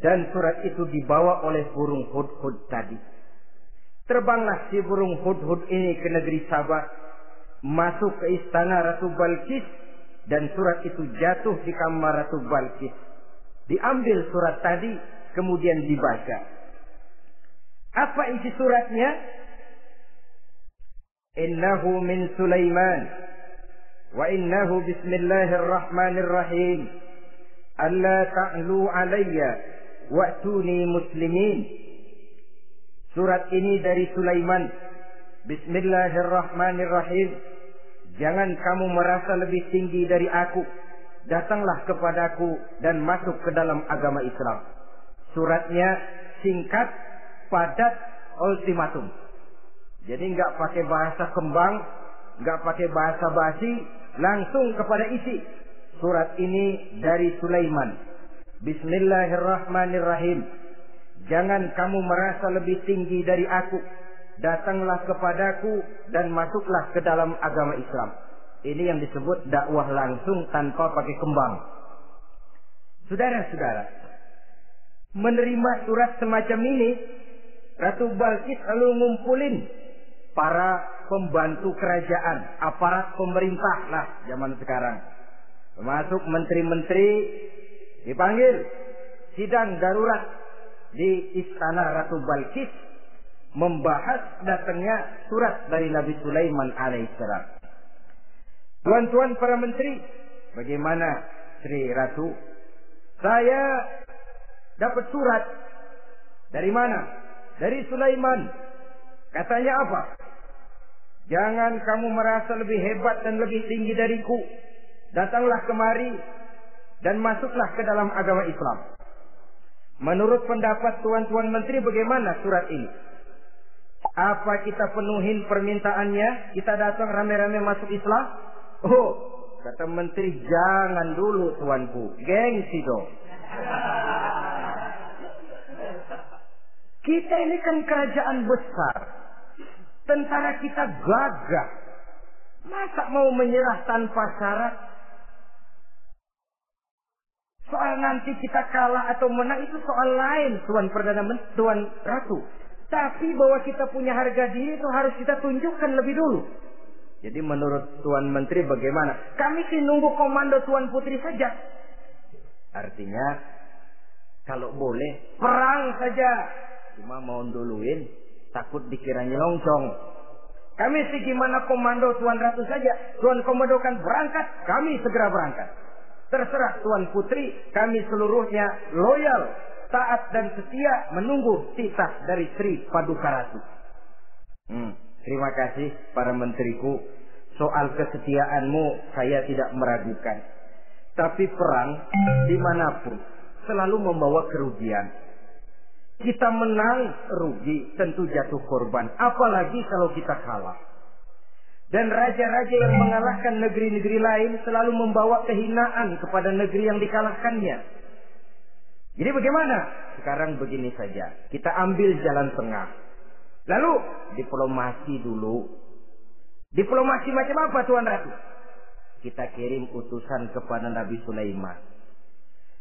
dan surat itu dibawa oleh burung hud-hud tadi. Terbanglah si burung hud-hud ini ke negeri Sabah masuk ke istana Ratu Balkis dan surat itu jatuh di kamar Ratu Balkis. Diambil surat tadi kemudian dibaca. Apa isi suratnya? Innahu min Sulaiman wa innahu bismillahirrahmanirrahim. Alla ta'lu alayya wa'tuni muslimin. Surat ini dari Sulaiman Bismillahirrahmanirrahim. Jangan kamu merasa lebih tinggi dari aku. Datanglah kepadaku dan masuk ke dalam agama Islam. Suratnya singkat, padat, ultimatum. Jadi nggak pakai bahasa kembang, nggak pakai bahasa basi, langsung kepada isi. Surat ini dari Sulaiman. Bismillahirrahmanirrahim. Jangan kamu merasa lebih tinggi dari aku datanglah kepadaku dan masuklah ke dalam agama Islam. Ini yang disebut dakwah langsung tanpa pakai kembang. Saudara-saudara, menerima surat semacam ini, Ratu Balkis lalu ngumpulin para pembantu kerajaan, aparat pemerintah lah zaman sekarang. Termasuk menteri-menteri dipanggil sidang darurat di istana Ratu Balkis membahas datangnya surat dari Nabi Sulaiman alaihissalam. Tuan-tuan para menteri, bagaimana Sri Ratu? Saya dapat surat dari mana? Dari Sulaiman. Katanya apa? Jangan kamu merasa lebih hebat dan lebih tinggi dariku. Datanglah kemari dan masuklah ke dalam agama Islam. Menurut pendapat tuan-tuan menteri bagaimana surat ini? Apa kita penuhin permintaannya? Kita datang rame-rame masuk Islam? Oh, kata menteri jangan dulu tuanku. Gengsi dong. Kita ini kan kerajaan besar. Tentara kita gagah. Masa mau menyerah tanpa syarat? Soal nanti kita kalah atau menang itu soal lain, Tuan Perdana Menteri, Tuan Ratu. Tapi bahwa kita punya harga diri itu harus kita tunjukkan lebih dulu. Jadi menurut Tuan Menteri bagaimana? Kami sih nunggu komando Tuan Putri saja. Artinya kalau boleh perang saja. Cuma mau duluin takut dikira nyelongcong. Kami sih gimana komando Tuan Ratu saja. Tuan komandokan berangkat, kami segera berangkat. Terserah Tuan Putri, kami seluruhnya loyal, taat dan setia menunggu titah dari Sri Paduka Ratu. Hmm, terima kasih para menteriku. Soal kesetiaanmu saya tidak meragukan. Tapi perang di mana pun selalu membawa kerugian. Kita menang rugi tentu jatuh korban. Apalagi kalau kita kalah. Dan raja-raja yang mengalahkan negeri-negeri lain selalu membawa kehinaan kepada negeri yang dikalahkannya. Jadi bagaimana? Sekarang begini saja. Kita ambil jalan tengah. Lalu diplomasi dulu. Diplomasi macam apa Tuan Ratu? Kita kirim utusan kepada Nabi Sulaiman.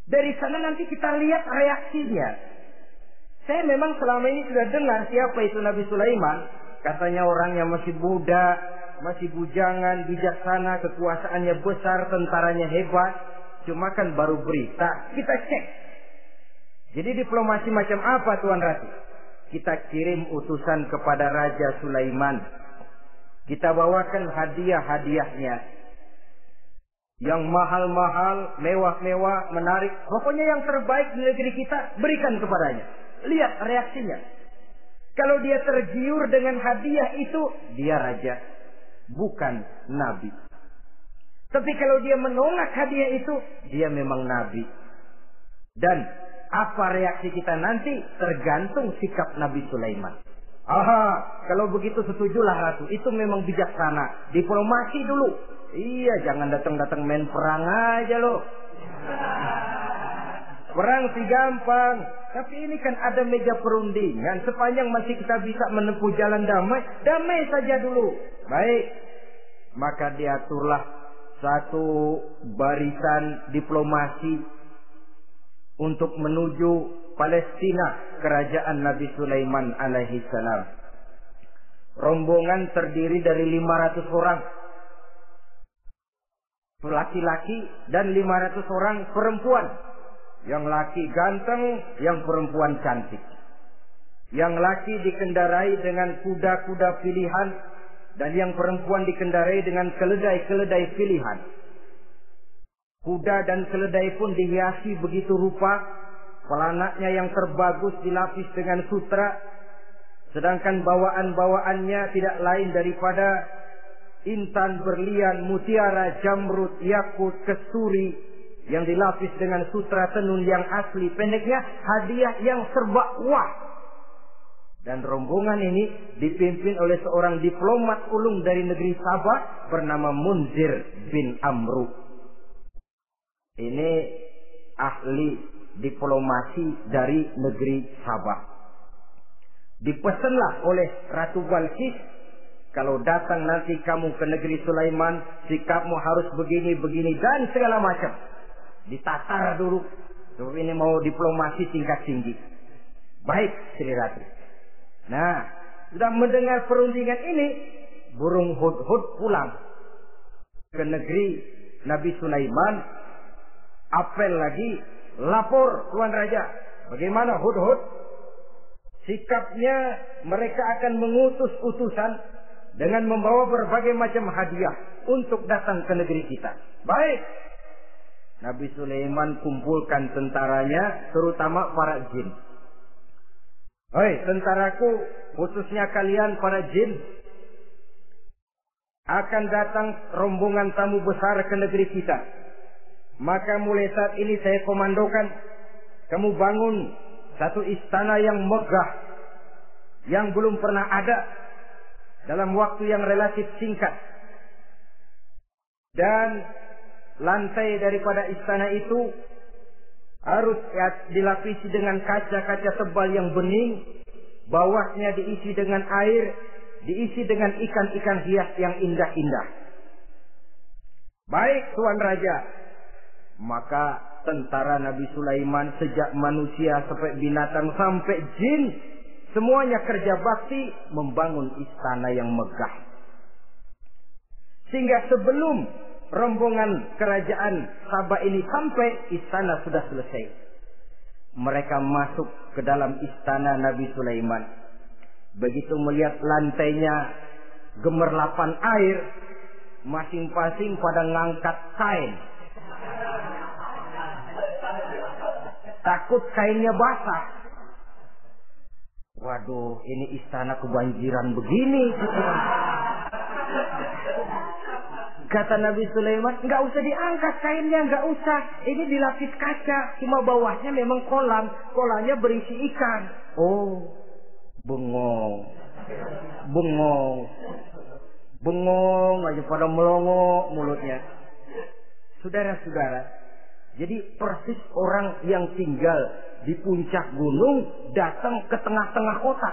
Dari sana nanti kita lihat reaksinya. Saya memang selama ini sudah dengar siapa itu Nabi Sulaiman. Katanya orang yang masih muda, masih bujangan, bijaksana, kekuasaannya besar, tentaranya hebat. Cuma kan baru berita, kita cek. Jadi diplomasi macam apa Tuan Ratu? Kita kirim utusan kepada Raja Sulaiman. Kita bawakan hadiah-hadiahnya. Yang mahal-mahal, mewah-mewah, menarik. Pokoknya yang terbaik di negeri kita, berikan kepadanya. Lihat reaksinya. Kalau dia tergiur dengan hadiah itu, dia raja bukan nabi. Tapi kalau dia menolak hadiah itu, dia memang nabi. Dan apa reaksi kita nanti tergantung sikap Nabi Sulaiman. Aha, kalau begitu setujulah ratu. Itu memang bijaksana. Diplomasi dulu. Iya, jangan datang-datang main perang aja loh. Perang sih gampang. Tapi ini kan ada meja perundingan. Sepanjang masih kita bisa menempuh jalan damai, damai saja dulu. Baik. Maka diaturlah satu barisan diplomasi untuk menuju Palestina kerajaan Nabi Sulaiman alaihi salam. Rombongan terdiri dari 500 orang laki-laki dan 500 orang perempuan. Yang laki ganteng, yang perempuan cantik. Yang laki dikendarai dengan kuda-kuda pilihan dan yang perempuan dikendarai dengan keledai-keledai pilihan. Kuda dan keledai pun dihiasi begitu rupa. Pelanaknya yang terbagus dilapis dengan sutra. Sedangkan bawaan-bawaannya tidak lain daripada intan, berlian, mutiara, jamrut, yakut, kesturi yang dilapis dengan sutra tenun yang asli. Pendeknya hadiah yang serba wah. Dan rombongan ini dipimpin oleh seorang diplomat ulung dari negeri Sabah bernama Munzir bin Amru. Ini ahli diplomasi dari negeri Sabah. Dipesanlah oleh Ratu Balkis, kalau datang nanti kamu ke negeri Sulaiman, sikapmu harus begini, begini, dan segala macam. Ditatar dulu. So, ini mau diplomasi tingkat tinggi. Baik, Sri Ratu. Nah, sudah mendengar perundingan ini, burung hud-hud pulang ke negeri Nabi Sulaiman apel lagi, lapor Tuan Raja. Bagaimana Hud-Hud? Sikapnya mereka akan mengutus utusan dengan membawa berbagai macam hadiah untuk datang ke negeri kita. Baik. Nabi Sulaiman kumpulkan tentaranya, terutama para jin. Hei, tentaraku, khususnya kalian para jin, akan datang rombongan tamu besar ke negeri kita. Maka mulai saat ini saya komandokan, kamu bangun satu istana yang megah, yang belum pernah ada dalam waktu yang relatif singkat. Dan lantai daripada istana itu harus dilapisi dengan kaca-kaca tebal yang bening, bawahnya diisi dengan air, diisi dengan ikan-ikan hias yang indah-indah. Baik Tuan Raja, maka tentara Nabi Sulaiman sejak manusia sampai binatang sampai jin Semuanya kerja bakti membangun istana yang megah. Sehingga sebelum rombongan kerajaan Sabah ini sampai, istana sudah selesai. Mereka masuk ke dalam istana Nabi Sulaiman. Begitu melihat lantainya gemerlapan air, masing-masing pada ngangkat kain. Takut kainnya basah. Waduh, ini istana kebanjiran begini. Kata Nabi Sulaiman, nggak usah diangkat kainnya, nggak usah. Ini dilapis kaca, cuma bawahnya memang kolam. Kolamnya berisi ikan. Oh, bengong, bengong, bengong aja pada melongo mulutnya. Saudara-saudara, jadi persis orang yang tinggal di puncak gunung datang ke tengah-tengah kota.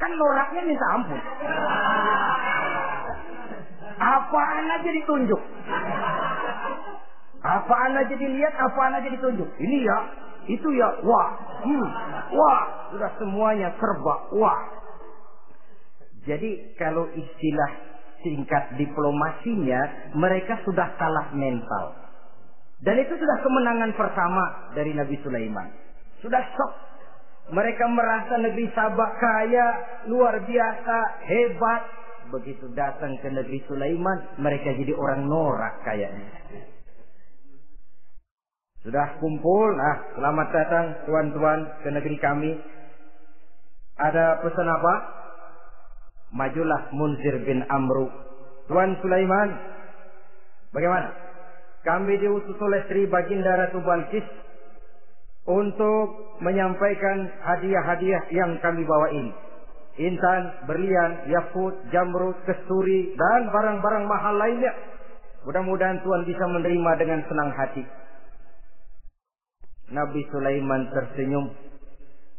Kan noraknya minta ampun. Apaan aja ditunjuk. Apaan aja dilihat, apaan aja ditunjuk. Ini ya, itu ya, wah, hmm, wah, sudah semuanya serba, wah. Jadi kalau istilah singkat diplomasinya, mereka sudah kalah mental. Dan itu sudah kemenangan pertama dari Nabi Sulaiman. Sudah sok. Mereka merasa negeri Sabah kaya, luar biasa, hebat. Begitu datang ke negeri Sulaiman, mereka jadi orang norak kayaknya. Sudah kumpul, ah selamat datang tuan-tuan ke negeri kami. Ada pesan apa? Majulah Munzir bin Amru. Tuan Sulaiman, bagaimana? kami diutus oleh Sri Baginda Ratu Balkis untuk menyampaikan hadiah-hadiah yang kami bawa ini. Intan, berlian, yakut, jamrut, kesturi, dan barang-barang mahal lainnya. Mudah-mudahan Tuhan bisa menerima dengan senang hati. Nabi Sulaiman tersenyum.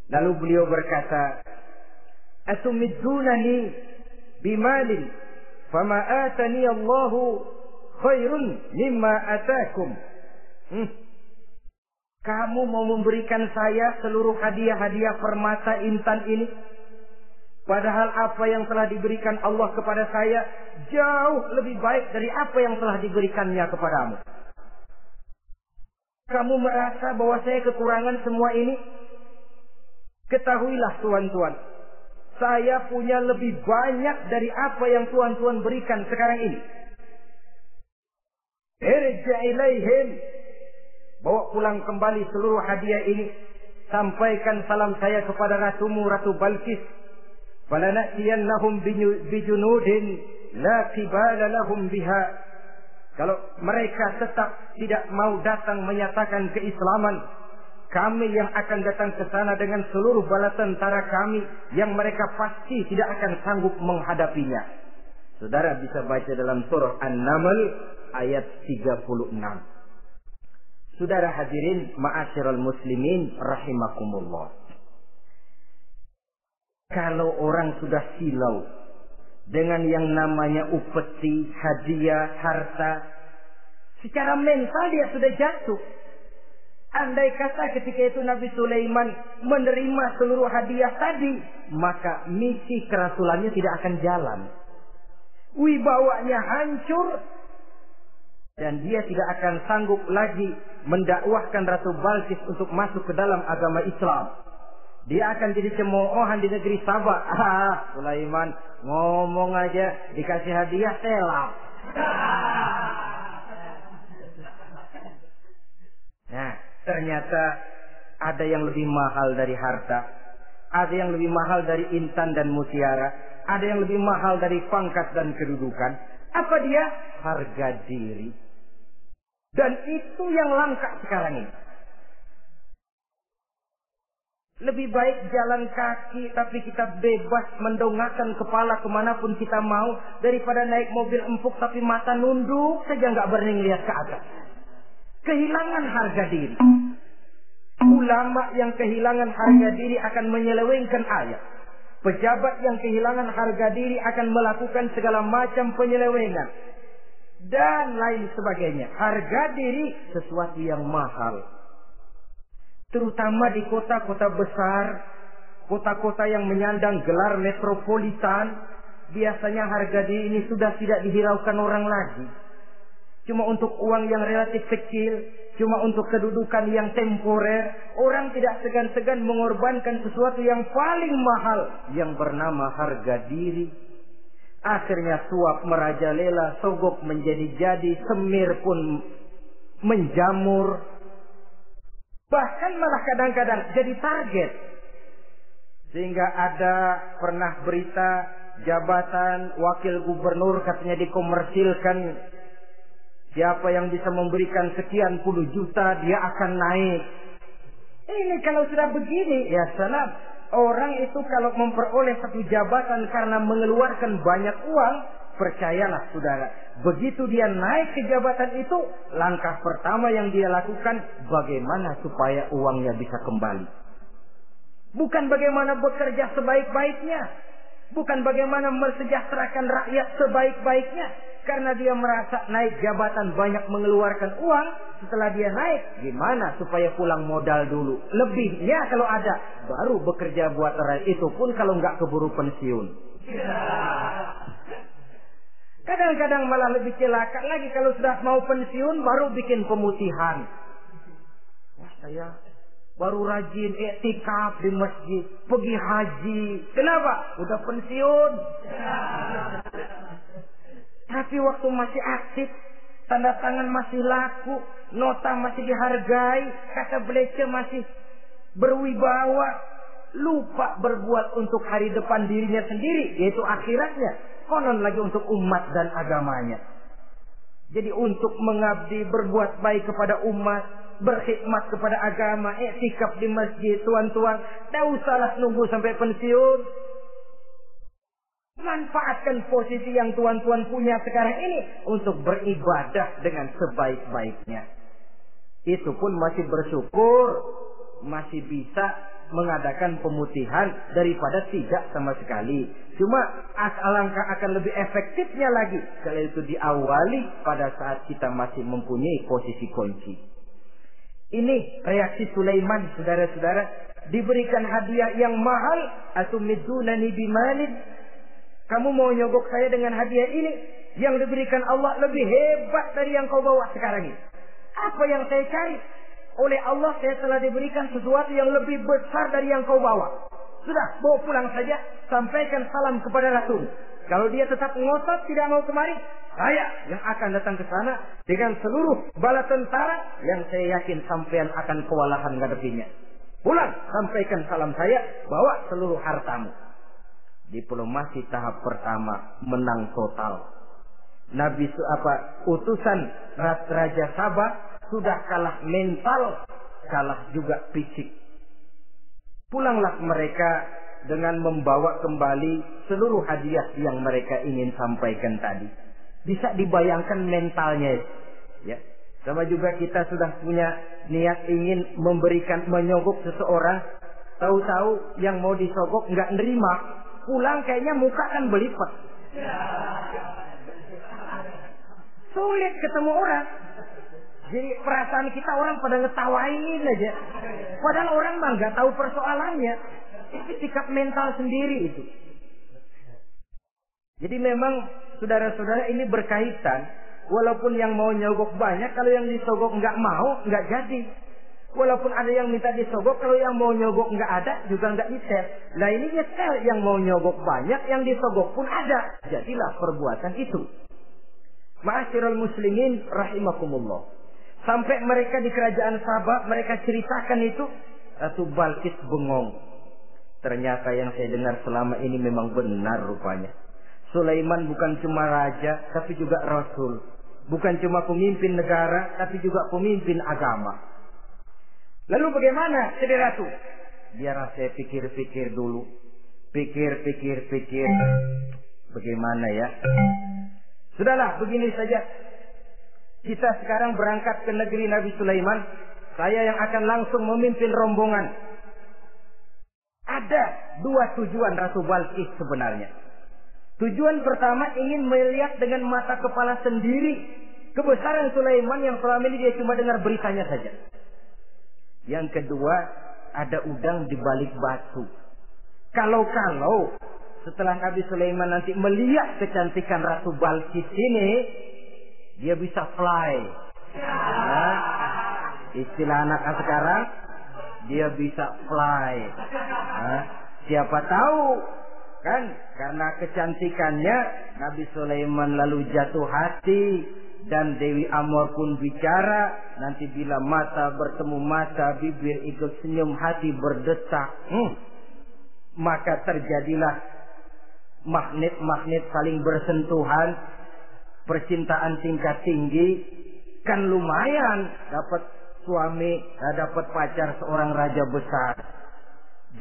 Lalu beliau berkata, Atumidzunani bimalin, fama atani Allahu khairun mimma atakum. Hmm. Kamu mau memberikan saya seluruh hadiah-hadiah permata intan ini? Padahal apa yang telah diberikan Allah kepada saya jauh lebih baik dari apa yang telah diberikannya kepadamu. Kamu merasa bahwa saya kekurangan semua ini? Ketahuilah tuan-tuan, saya punya lebih banyak dari apa yang tuan-tuan berikan sekarang ini. Irja ilaihim. Bawa pulang kembali seluruh hadiah ini. Sampaikan salam saya kepada Ratumu Ratu Balkis. Falanatiyannahum bijunudin la kibala lahum biha. Kalau mereka tetap tidak mau datang menyatakan keislaman, kami yang akan datang ke sana dengan seluruh bala tentara kami yang mereka pasti tidak akan sanggup menghadapinya. Saudara bisa baca dalam surah An-Naml ayat 36. Saudara hadirin ma'asyiral muslimin rahimakumullah. Kalau orang sudah silau dengan yang namanya upeti, hadiah, harta, secara mental dia sudah jatuh. Andai kata ketika itu Nabi Sulaiman menerima seluruh hadiah tadi, maka misi kerasulannya tidak akan jalan. Wibawanya hancur, dan dia tidak akan sanggup lagi mendakwahkan Ratu Balkis untuk masuk ke dalam agama Islam. Dia akan jadi cemoohan di negeri Sabah. Ah, Sulaiman ngomong aja dikasih hadiah telap. Nah, ternyata ada yang lebih mahal dari harta. Ada yang lebih mahal dari intan dan mutiara. Ada yang lebih mahal dari pangkat dan kedudukan. Apa dia? Harga diri. Dan itu yang langka sekarang ini. Lebih baik jalan kaki tapi kita bebas mendongakkan kepala ke mana pun kita mau daripada naik mobil empuk tapi mata nunduk saja nggak berani lihat ke atas. Kehilangan harga diri. Ulama yang kehilangan harga diri akan menyelewengkan ayat. Pejabat yang kehilangan harga diri akan melakukan segala macam penyelewengan. Dan lain sebagainya. Harga diri sesuatu yang mahal. Terutama di kota-kota besar. Kota-kota yang menyandang gelar metropolitan. Biasanya harga diri ini sudah tidak dihiraukan orang lagi. Cuma untuk uang yang relatif kecil cuma untuk kedudukan yang temporer, orang tidak segan-segan mengorbankan sesuatu yang paling mahal yang bernama harga diri. Akhirnya suap merajalela, sogok menjadi-jadi, semir pun menjamur. Bahkan malah kadang-kadang jadi target. Sehingga ada pernah berita jabatan wakil gubernur katanya dikomersilkan Siapa yang bisa memberikan sekian puluh juta, dia akan naik. Ini kalau sudah begini, ya salam. Orang itu kalau memperoleh satu jabatan karena mengeluarkan banyak uang, percayalah saudara. Begitu dia naik ke jabatan itu, langkah pertama yang dia lakukan, bagaimana supaya uangnya bisa kembali. Bukan bagaimana bekerja sebaik-baiknya. Bukan bagaimana mensejahterakan rakyat sebaik-baiknya. Karena dia merasa naik jabatan banyak mengeluarkan uang. Setelah dia naik, gimana supaya pulang modal dulu. Lebihnya kalau ada, baru bekerja buat rakyat. Itu pun kalau nggak keburu pensiun. Kadang-kadang malah lebih celaka lagi kalau sudah mau pensiun baru bikin pemutihan. Wah saya baru rajin etikaf di masjid, pergi haji. Kenapa? Udah pensiun. Tapi waktu masih aktif, tanda tangan masih laku, nota masih dihargai, kata belece masih berwibawa, lupa berbuat untuk hari depan dirinya sendiri, yaitu akhiratnya. Konon lagi untuk umat dan agamanya. Jadi untuk mengabdi, berbuat baik kepada umat, berkhidmat kepada agama, etikaf di masjid, tuan-tuan, tak usahlah nunggu sampai pensiun. Manfaatkan posisi yang tuan-tuan punya sekarang ini untuk beribadah dengan sebaik-baiknya. Itu pun masih bersyukur, masih bisa mengadakan pemutihan daripada tidak sama sekali. Cuma alangkah akan lebih efektifnya lagi kalau itu diawali pada saat kita masih mempunyai posisi kunci. Ini reaksi Sulaiman, saudara-saudara. Diberikan hadiah yang mahal. atau Atumidunani bimalin kamu mau nyogok saya dengan hadiah ini yang diberikan Allah lebih hebat dari yang kau bawa sekarang ini. Apa yang saya cari? Oleh Allah saya telah diberikan sesuatu yang lebih besar dari yang kau bawa. Sudah, bawa pulang saja, sampaikan salam kepada Rasul. Kalau dia tetap ngotot tidak mau kemari, saya yang akan datang ke sana dengan seluruh bala tentara yang saya yakin sampean akan kewalahan ngadepinya. Pulang, sampaikan salam saya, bawa seluruh hartamu. Diplomasi tahap pertama menang total. Nabi apa utusan Raja Sabah sudah kalah mental, kalah juga fisik. Pulanglah mereka dengan membawa kembali seluruh hadiah yang mereka ingin sampaikan tadi. Bisa dibayangkan mentalnya, ya. Sama juga kita sudah punya niat ingin memberikan menyogok seseorang, tahu-tahu yang mau disogok nggak nerima, pulang kayaknya muka kan belipat. Sulit ketemu orang. Jadi perasaan kita orang pada ngetawain aja. Padahal orang mah nggak tahu persoalannya. Itu sikap mental sendiri itu. Jadi memang saudara-saudara ini berkaitan. Walaupun yang mau nyogok banyak, kalau yang disogok nggak mau, nggak jadi. Walaupun ada yang minta disogok, kalau yang mau nyogok nggak ada, juga nggak dites. Nah ini nyetel, yang mau nyogok banyak, yang disogok pun ada. Jadilah perbuatan itu. Ma'asyiral muslimin rahimakumullah. Sampai mereka di kerajaan Sabah, mereka ceritakan itu, Ratu Balkis bengong. Ternyata yang saya dengar selama ini memang benar rupanya. Sulaiman bukan cuma raja, tapi juga rasul. Bukan cuma pemimpin negara, tapi juga pemimpin agama. Lalu bagaimana jadi ratu? Biar saya pikir-pikir dulu. Pikir, pikir, pikir. Bagaimana ya? Sudahlah, begini saja. Kita sekarang berangkat ke negeri Nabi Sulaiman. Saya yang akan langsung memimpin rombongan. Ada dua tujuan Ratu Balkis sebenarnya. Tujuan pertama ingin melihat dengan mata kepala sendiri kebesaran Sulaiman yang selama ini dia cuma dengar beritanya saja. Yang kedua, ada udang di balik batu. Kalau-kalau setelah Nabi Sulaiman nanti melihat kecantikan Ratu Balkis ini, dia bisa fly. Nah, istilah anak sekarang, dia bisa fly. Nah, siapa tahu kan? Karena kecantikannya Nabi Sulaiman lalu jatuh hati dan Dewi Amor pun bicara nanti bila mata bertemu mata bibir ikut senyum hati berdetak hmm, maka terjadilah magnet-magnet saling bersentuhan percintaan tingkat tinggi. Kan lumayan dapat suami dapat pacar seorang raja besar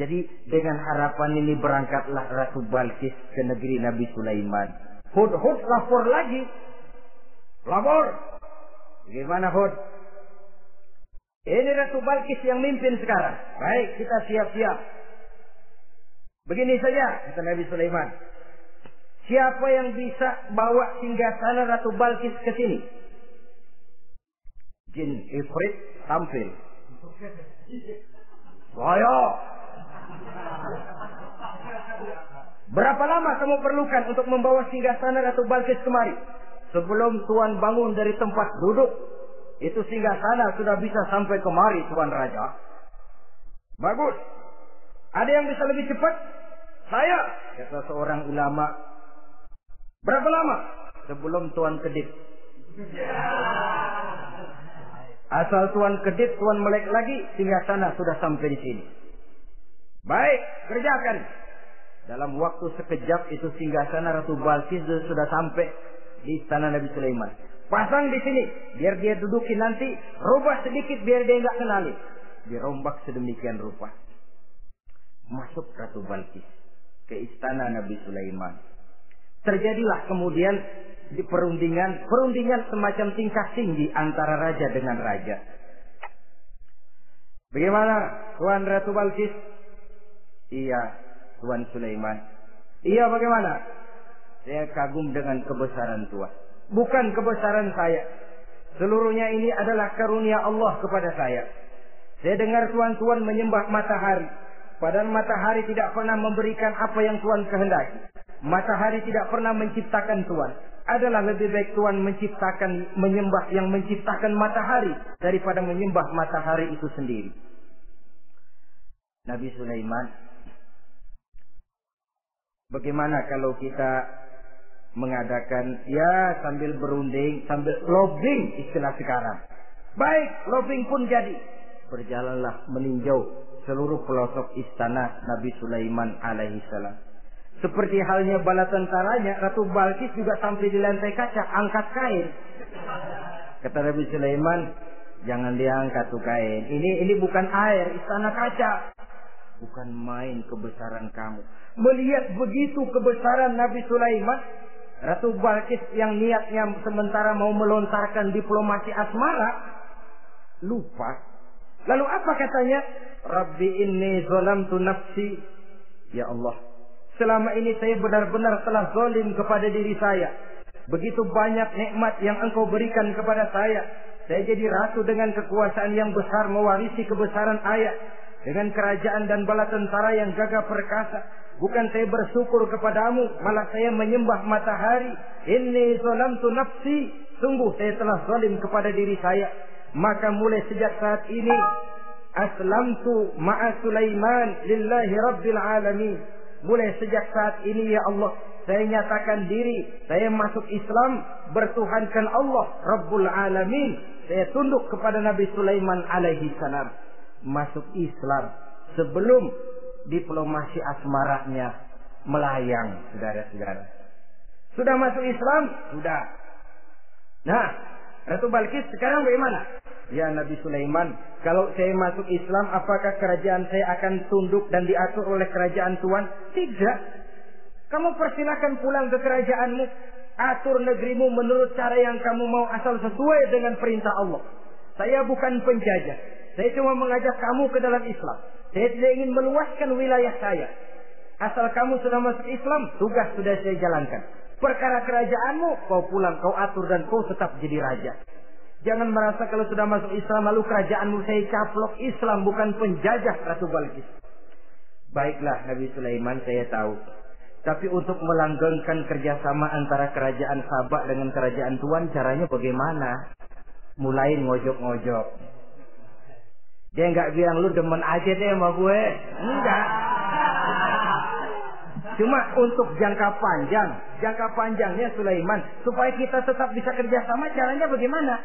jadi dengan harapan ini berangkatlah Ratu Balkis ke negeri Nabi Sulaiman Hud-hud lapor lagi Lapor. Gimana Hud? Ini Ratu Balkis yang mimpin sekarang. Baik, kita siap-siap. Begini saja, kata Nabi Sulaiman. Siapa yang bisa bawa singgasana Ratu Balkis ke sini? Jin Ifrit tampil. Saya. Berapa lama kamu perlukan untuk membawa singgasana Ratu Balkis kemari? Sebelum Tuan bangun dari tempat duduk, itu singgah sana sudah bisa sampai kemari Tuan Raja. Bagus. Ada yang bisa lebih cepat? Saya, kata seorang ulama. Berapa lama? Sebelum Tuan kedip. Asal Tuan kedip, Tuan melek lagi, singgah sana sudah sampai di sini. Baik, kerjakan. Dalam waktu sekejap itu singgah sana Ratu Balkis sudah sampai di istana Nabi Sulaiman. Pasang di sini, biar dia dudukin nanti, rubah sedikit biar dia nggak kenali. Dirombak sedemikian rupa. Masuk Ratu Balkis ke istana Nabi Sulaiman. Terjadilah kemudian di perundingan, perundingan semacam tingkat tinggi antara raja dengan raja. Bagaimana Tuan Ratu Balkis? Iya, Tuan Sulaiman. Iya bagaimana? Saya kagum dengan kebesaran Tuhan. Bukan kebesaran saya. Seluruhnya ini adalah karunia Allah kepada saya. Saya dengar Tuhan-Tuhan menyembah matahari. Padahal matahari tidak pernah memberikan apa yang Tuhan kehendaki. Matahari tidak pernah menciptakan Tuhan. Adalah lebih baik Tuhan menciptakan, menyembah yang menciptakan matahari daripada menyembah matahari itu sendiri. Nabi Sulaiman, bagaimana kalau kita mengadakan ya sambil berunding, sambil lobbying istilah sekarang. Baik, lobbying pun jadi. Berjalanlah meninjau seluruh pelosok istana Nabi Sulaiman alaihi salam. Seperti halnya bala tentaranya, Ratu Balkis juga sampai di lantai kaca, angkat kain. Kata Nabi Sulaiman, jangan diangkat tuh kain. Ini ini bukan air, istana kaca. Bukan main kebesaran kamu. Melihat begitu kebesaran Nabi Sulaiman, Ratu Balkis yang niatnya sementara mau melontarkan diplomasi asmara lupa. Lalu apa katanya? Rabbi inni tu nafsi. Ya Allah, selama ini saya benar-benar telah zalim kepada diri saya. Begitu banyak nikmat yang engkau berikan kepada saya. Saya jadi ratu dengan kekuasaan yang besar mewarisi kebesaran ayah. Dengan kerajaan dan bala tentara yang gagah perkasa. Bukan saya bersyukur kepadamu, malah saya menyembah matahari. Ini tu nafsi. Sungguh saya telah zalim kepada diri saya. Maka mulai sejak saat ini, aslamtu ma'a Sulaiman lillahi rabbil alamin. Mulai sejak saat ini ya Allah, saya nyatakan diri, saya masuk Islam, bertuhankan Allah Rabbul Alamin. Saya tunduk kepada Nabi Sulaiman alaihi salam. Masuk Islam sebelum diplomasi asmaranya melayang, saudara-saudara. Sudah masuk Islam? Sudah. Nah, Ratu Balkis sekarang bagaimana? Ya Nabi Sulaiman, kalau saya masuk Islam, apakah kerajaan saya akan tunduk dan diatur oleh kerajaan Tuhan? Tidak. Kamu persilahkan pulang ke kerajaanmu. Atur negerimu menurut cara yang kamu mau asal sesuai dengan perintah Allah. Saya bukan penjajah. Saya cuma mengajak kamu ke dalam Islam. Saya tidak ingin meluaskan wilayah saya. Asal kamu sudah masuk Islam, tugas sudah saya jalankan. Perkara kerajaanmu, kau pulang, kau atur dan kau tetap jadi raja. Jangan merasa kalau sudah masuk Islam lalu kerajaanmu saya caplok Islam bukan penjajah Ratu Balkis. Baiklah Nabi Sulaiman saya tahu. Tapi untuk melanggengkan kerjasama antara kerajaan Sabak dengan kerajaan Tuhan caranya bagaimana? Mulai ngojok-ngojok. Dia nggak bilang lu demen aja deh sama gue. Enggak. Cuma untuk jangka panjang, jangka panjangnya Sulaiman supaya kita tetap bisa kerjasama caranya bagaimana?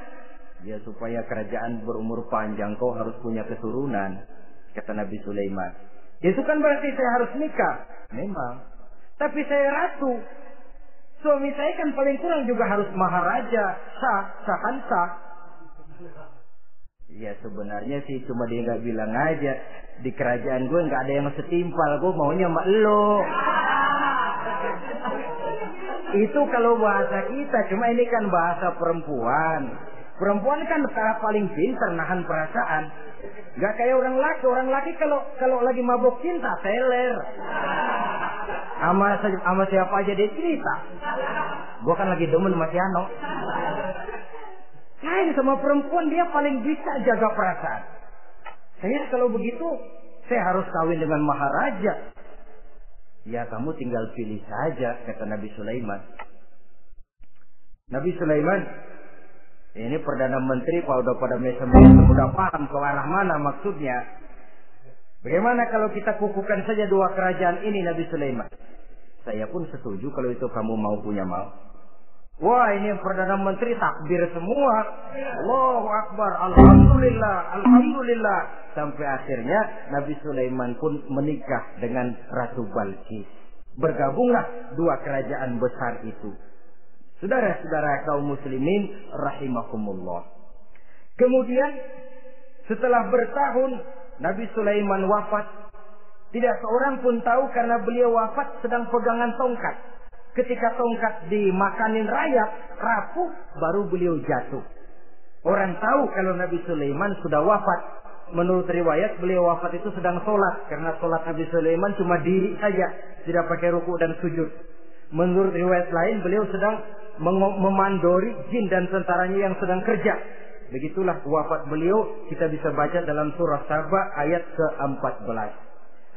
Ya supaya kerajaan berumur panjang kau harus punya keturunan, kata Nabi Sulaiman. Itu kan berarti saya harus nikah. Memang. Tapi saya ratu. Suami saya kan paling kurang juga harus maharaja, sah, sahan sah. Ya sebenarnya sih cuma dia nggak bilang aja di kerajaan gue nggak ada yang setimpal gue maunya sama lo. Itu kalau bahasa kita, cuma ini kan bahasa perempuan. Perempuan kan cara paling pintar nahan perasaan. Gak kayak orang laki. Orang laki kalau kalau lagi mabuk cinta teler. Sama sama siapa aja dia cerita. Gue kan lagi demen sama Tiano. Nah sama perempuan dia paling bisa jaga perasaan. Saya kalau begitu saya harus kawin dengan maharaja. Ya kamu tinggal pilih saja kata Nabi Sulaiman. Nabi Sulaiman ini Perdana Menteri kalau udah pada mesem-mesem udah paham ke arah mana maksudnya. Bagaimana kalau kita kukuhkan saja dua kerajaan ini Nabi Sulaiman? Saya pun setuju kalau itu kamu mau punya mau. Wah ini Perdana Menteri takbir semua. Allahu Akbar. Alhamdulillah. Alhamdulillah. Sampai akhirnya Nabi Sulaiman pun menikah dengan Ratu Balkis. Bergabunglah dua kerajaan besar itu. Saudara-saudara kaum muslimin rahimakumullah. Kemudian setelah bertahun Nabi Sulaiman wafat. Tidak seorang pun tahu karena beliau wafat sedang pegangan tongkat. Ketika tongkat dimakanin rayap, rapuh, baru beliau jatuh. Orang tahu kalau Nabi Sulaiman sudah wafat. Menurut riwayat beliau wafat itu sedang sholat. Karena sholat Nabi Sulaiman cuma diri saja. Tidak pakai ruku dan sujud. Menurut riwayat lain beliau sedang memandori jin dan tentaranya yang sedang kerja. Begitulah wafat beliau kita bisa baca dalam surah Saba ayat ke-14.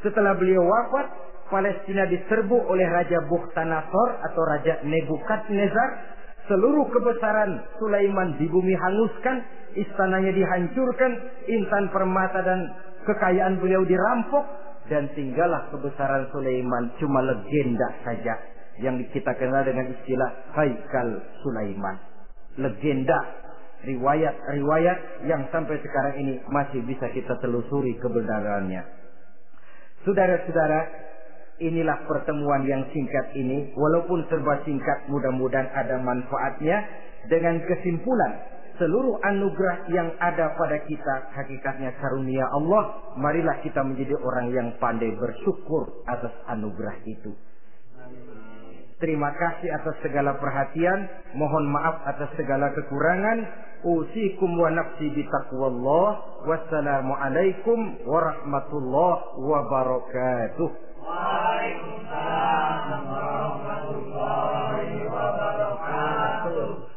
Setelah beliau wafat, Palestina diserbu oleh Raja Bukhtanasor atau Raja Nebukadnezar. Seluruh kebesaran Sulaiman di bumi hanguskan, istananya dihancurkan, intan permata dan kekayaan beliau dirampok, dan tinggallah kebesaran Sulaiman cuma legenda saja yang kita kenal dengan istilah Haikal Sulaiman. Legenda, riwayat-riwayat yang sampai sekarang ini masih bisa kita telusuri kebenarannya. Saudara-saudara, inilah pertemuan yang singkat ini, walaupun serba singkat, mudah-mudahan ada manfaatnya dengan kesimpulan seluruh anugerah yang ada pada kita hakikatnya karunia Allah marilah kita menjadi orang yang pandai bersyukur atas anugerah itu Terima kasih atas segala perhatian. Mohon maaf atas segala kekurangan. Usikum wa nafsi bitaqwallah. Wassalamualaikum warahmatullahi wabarakatuh. Waalaikumsalam warahmatullahi wabarakatuh.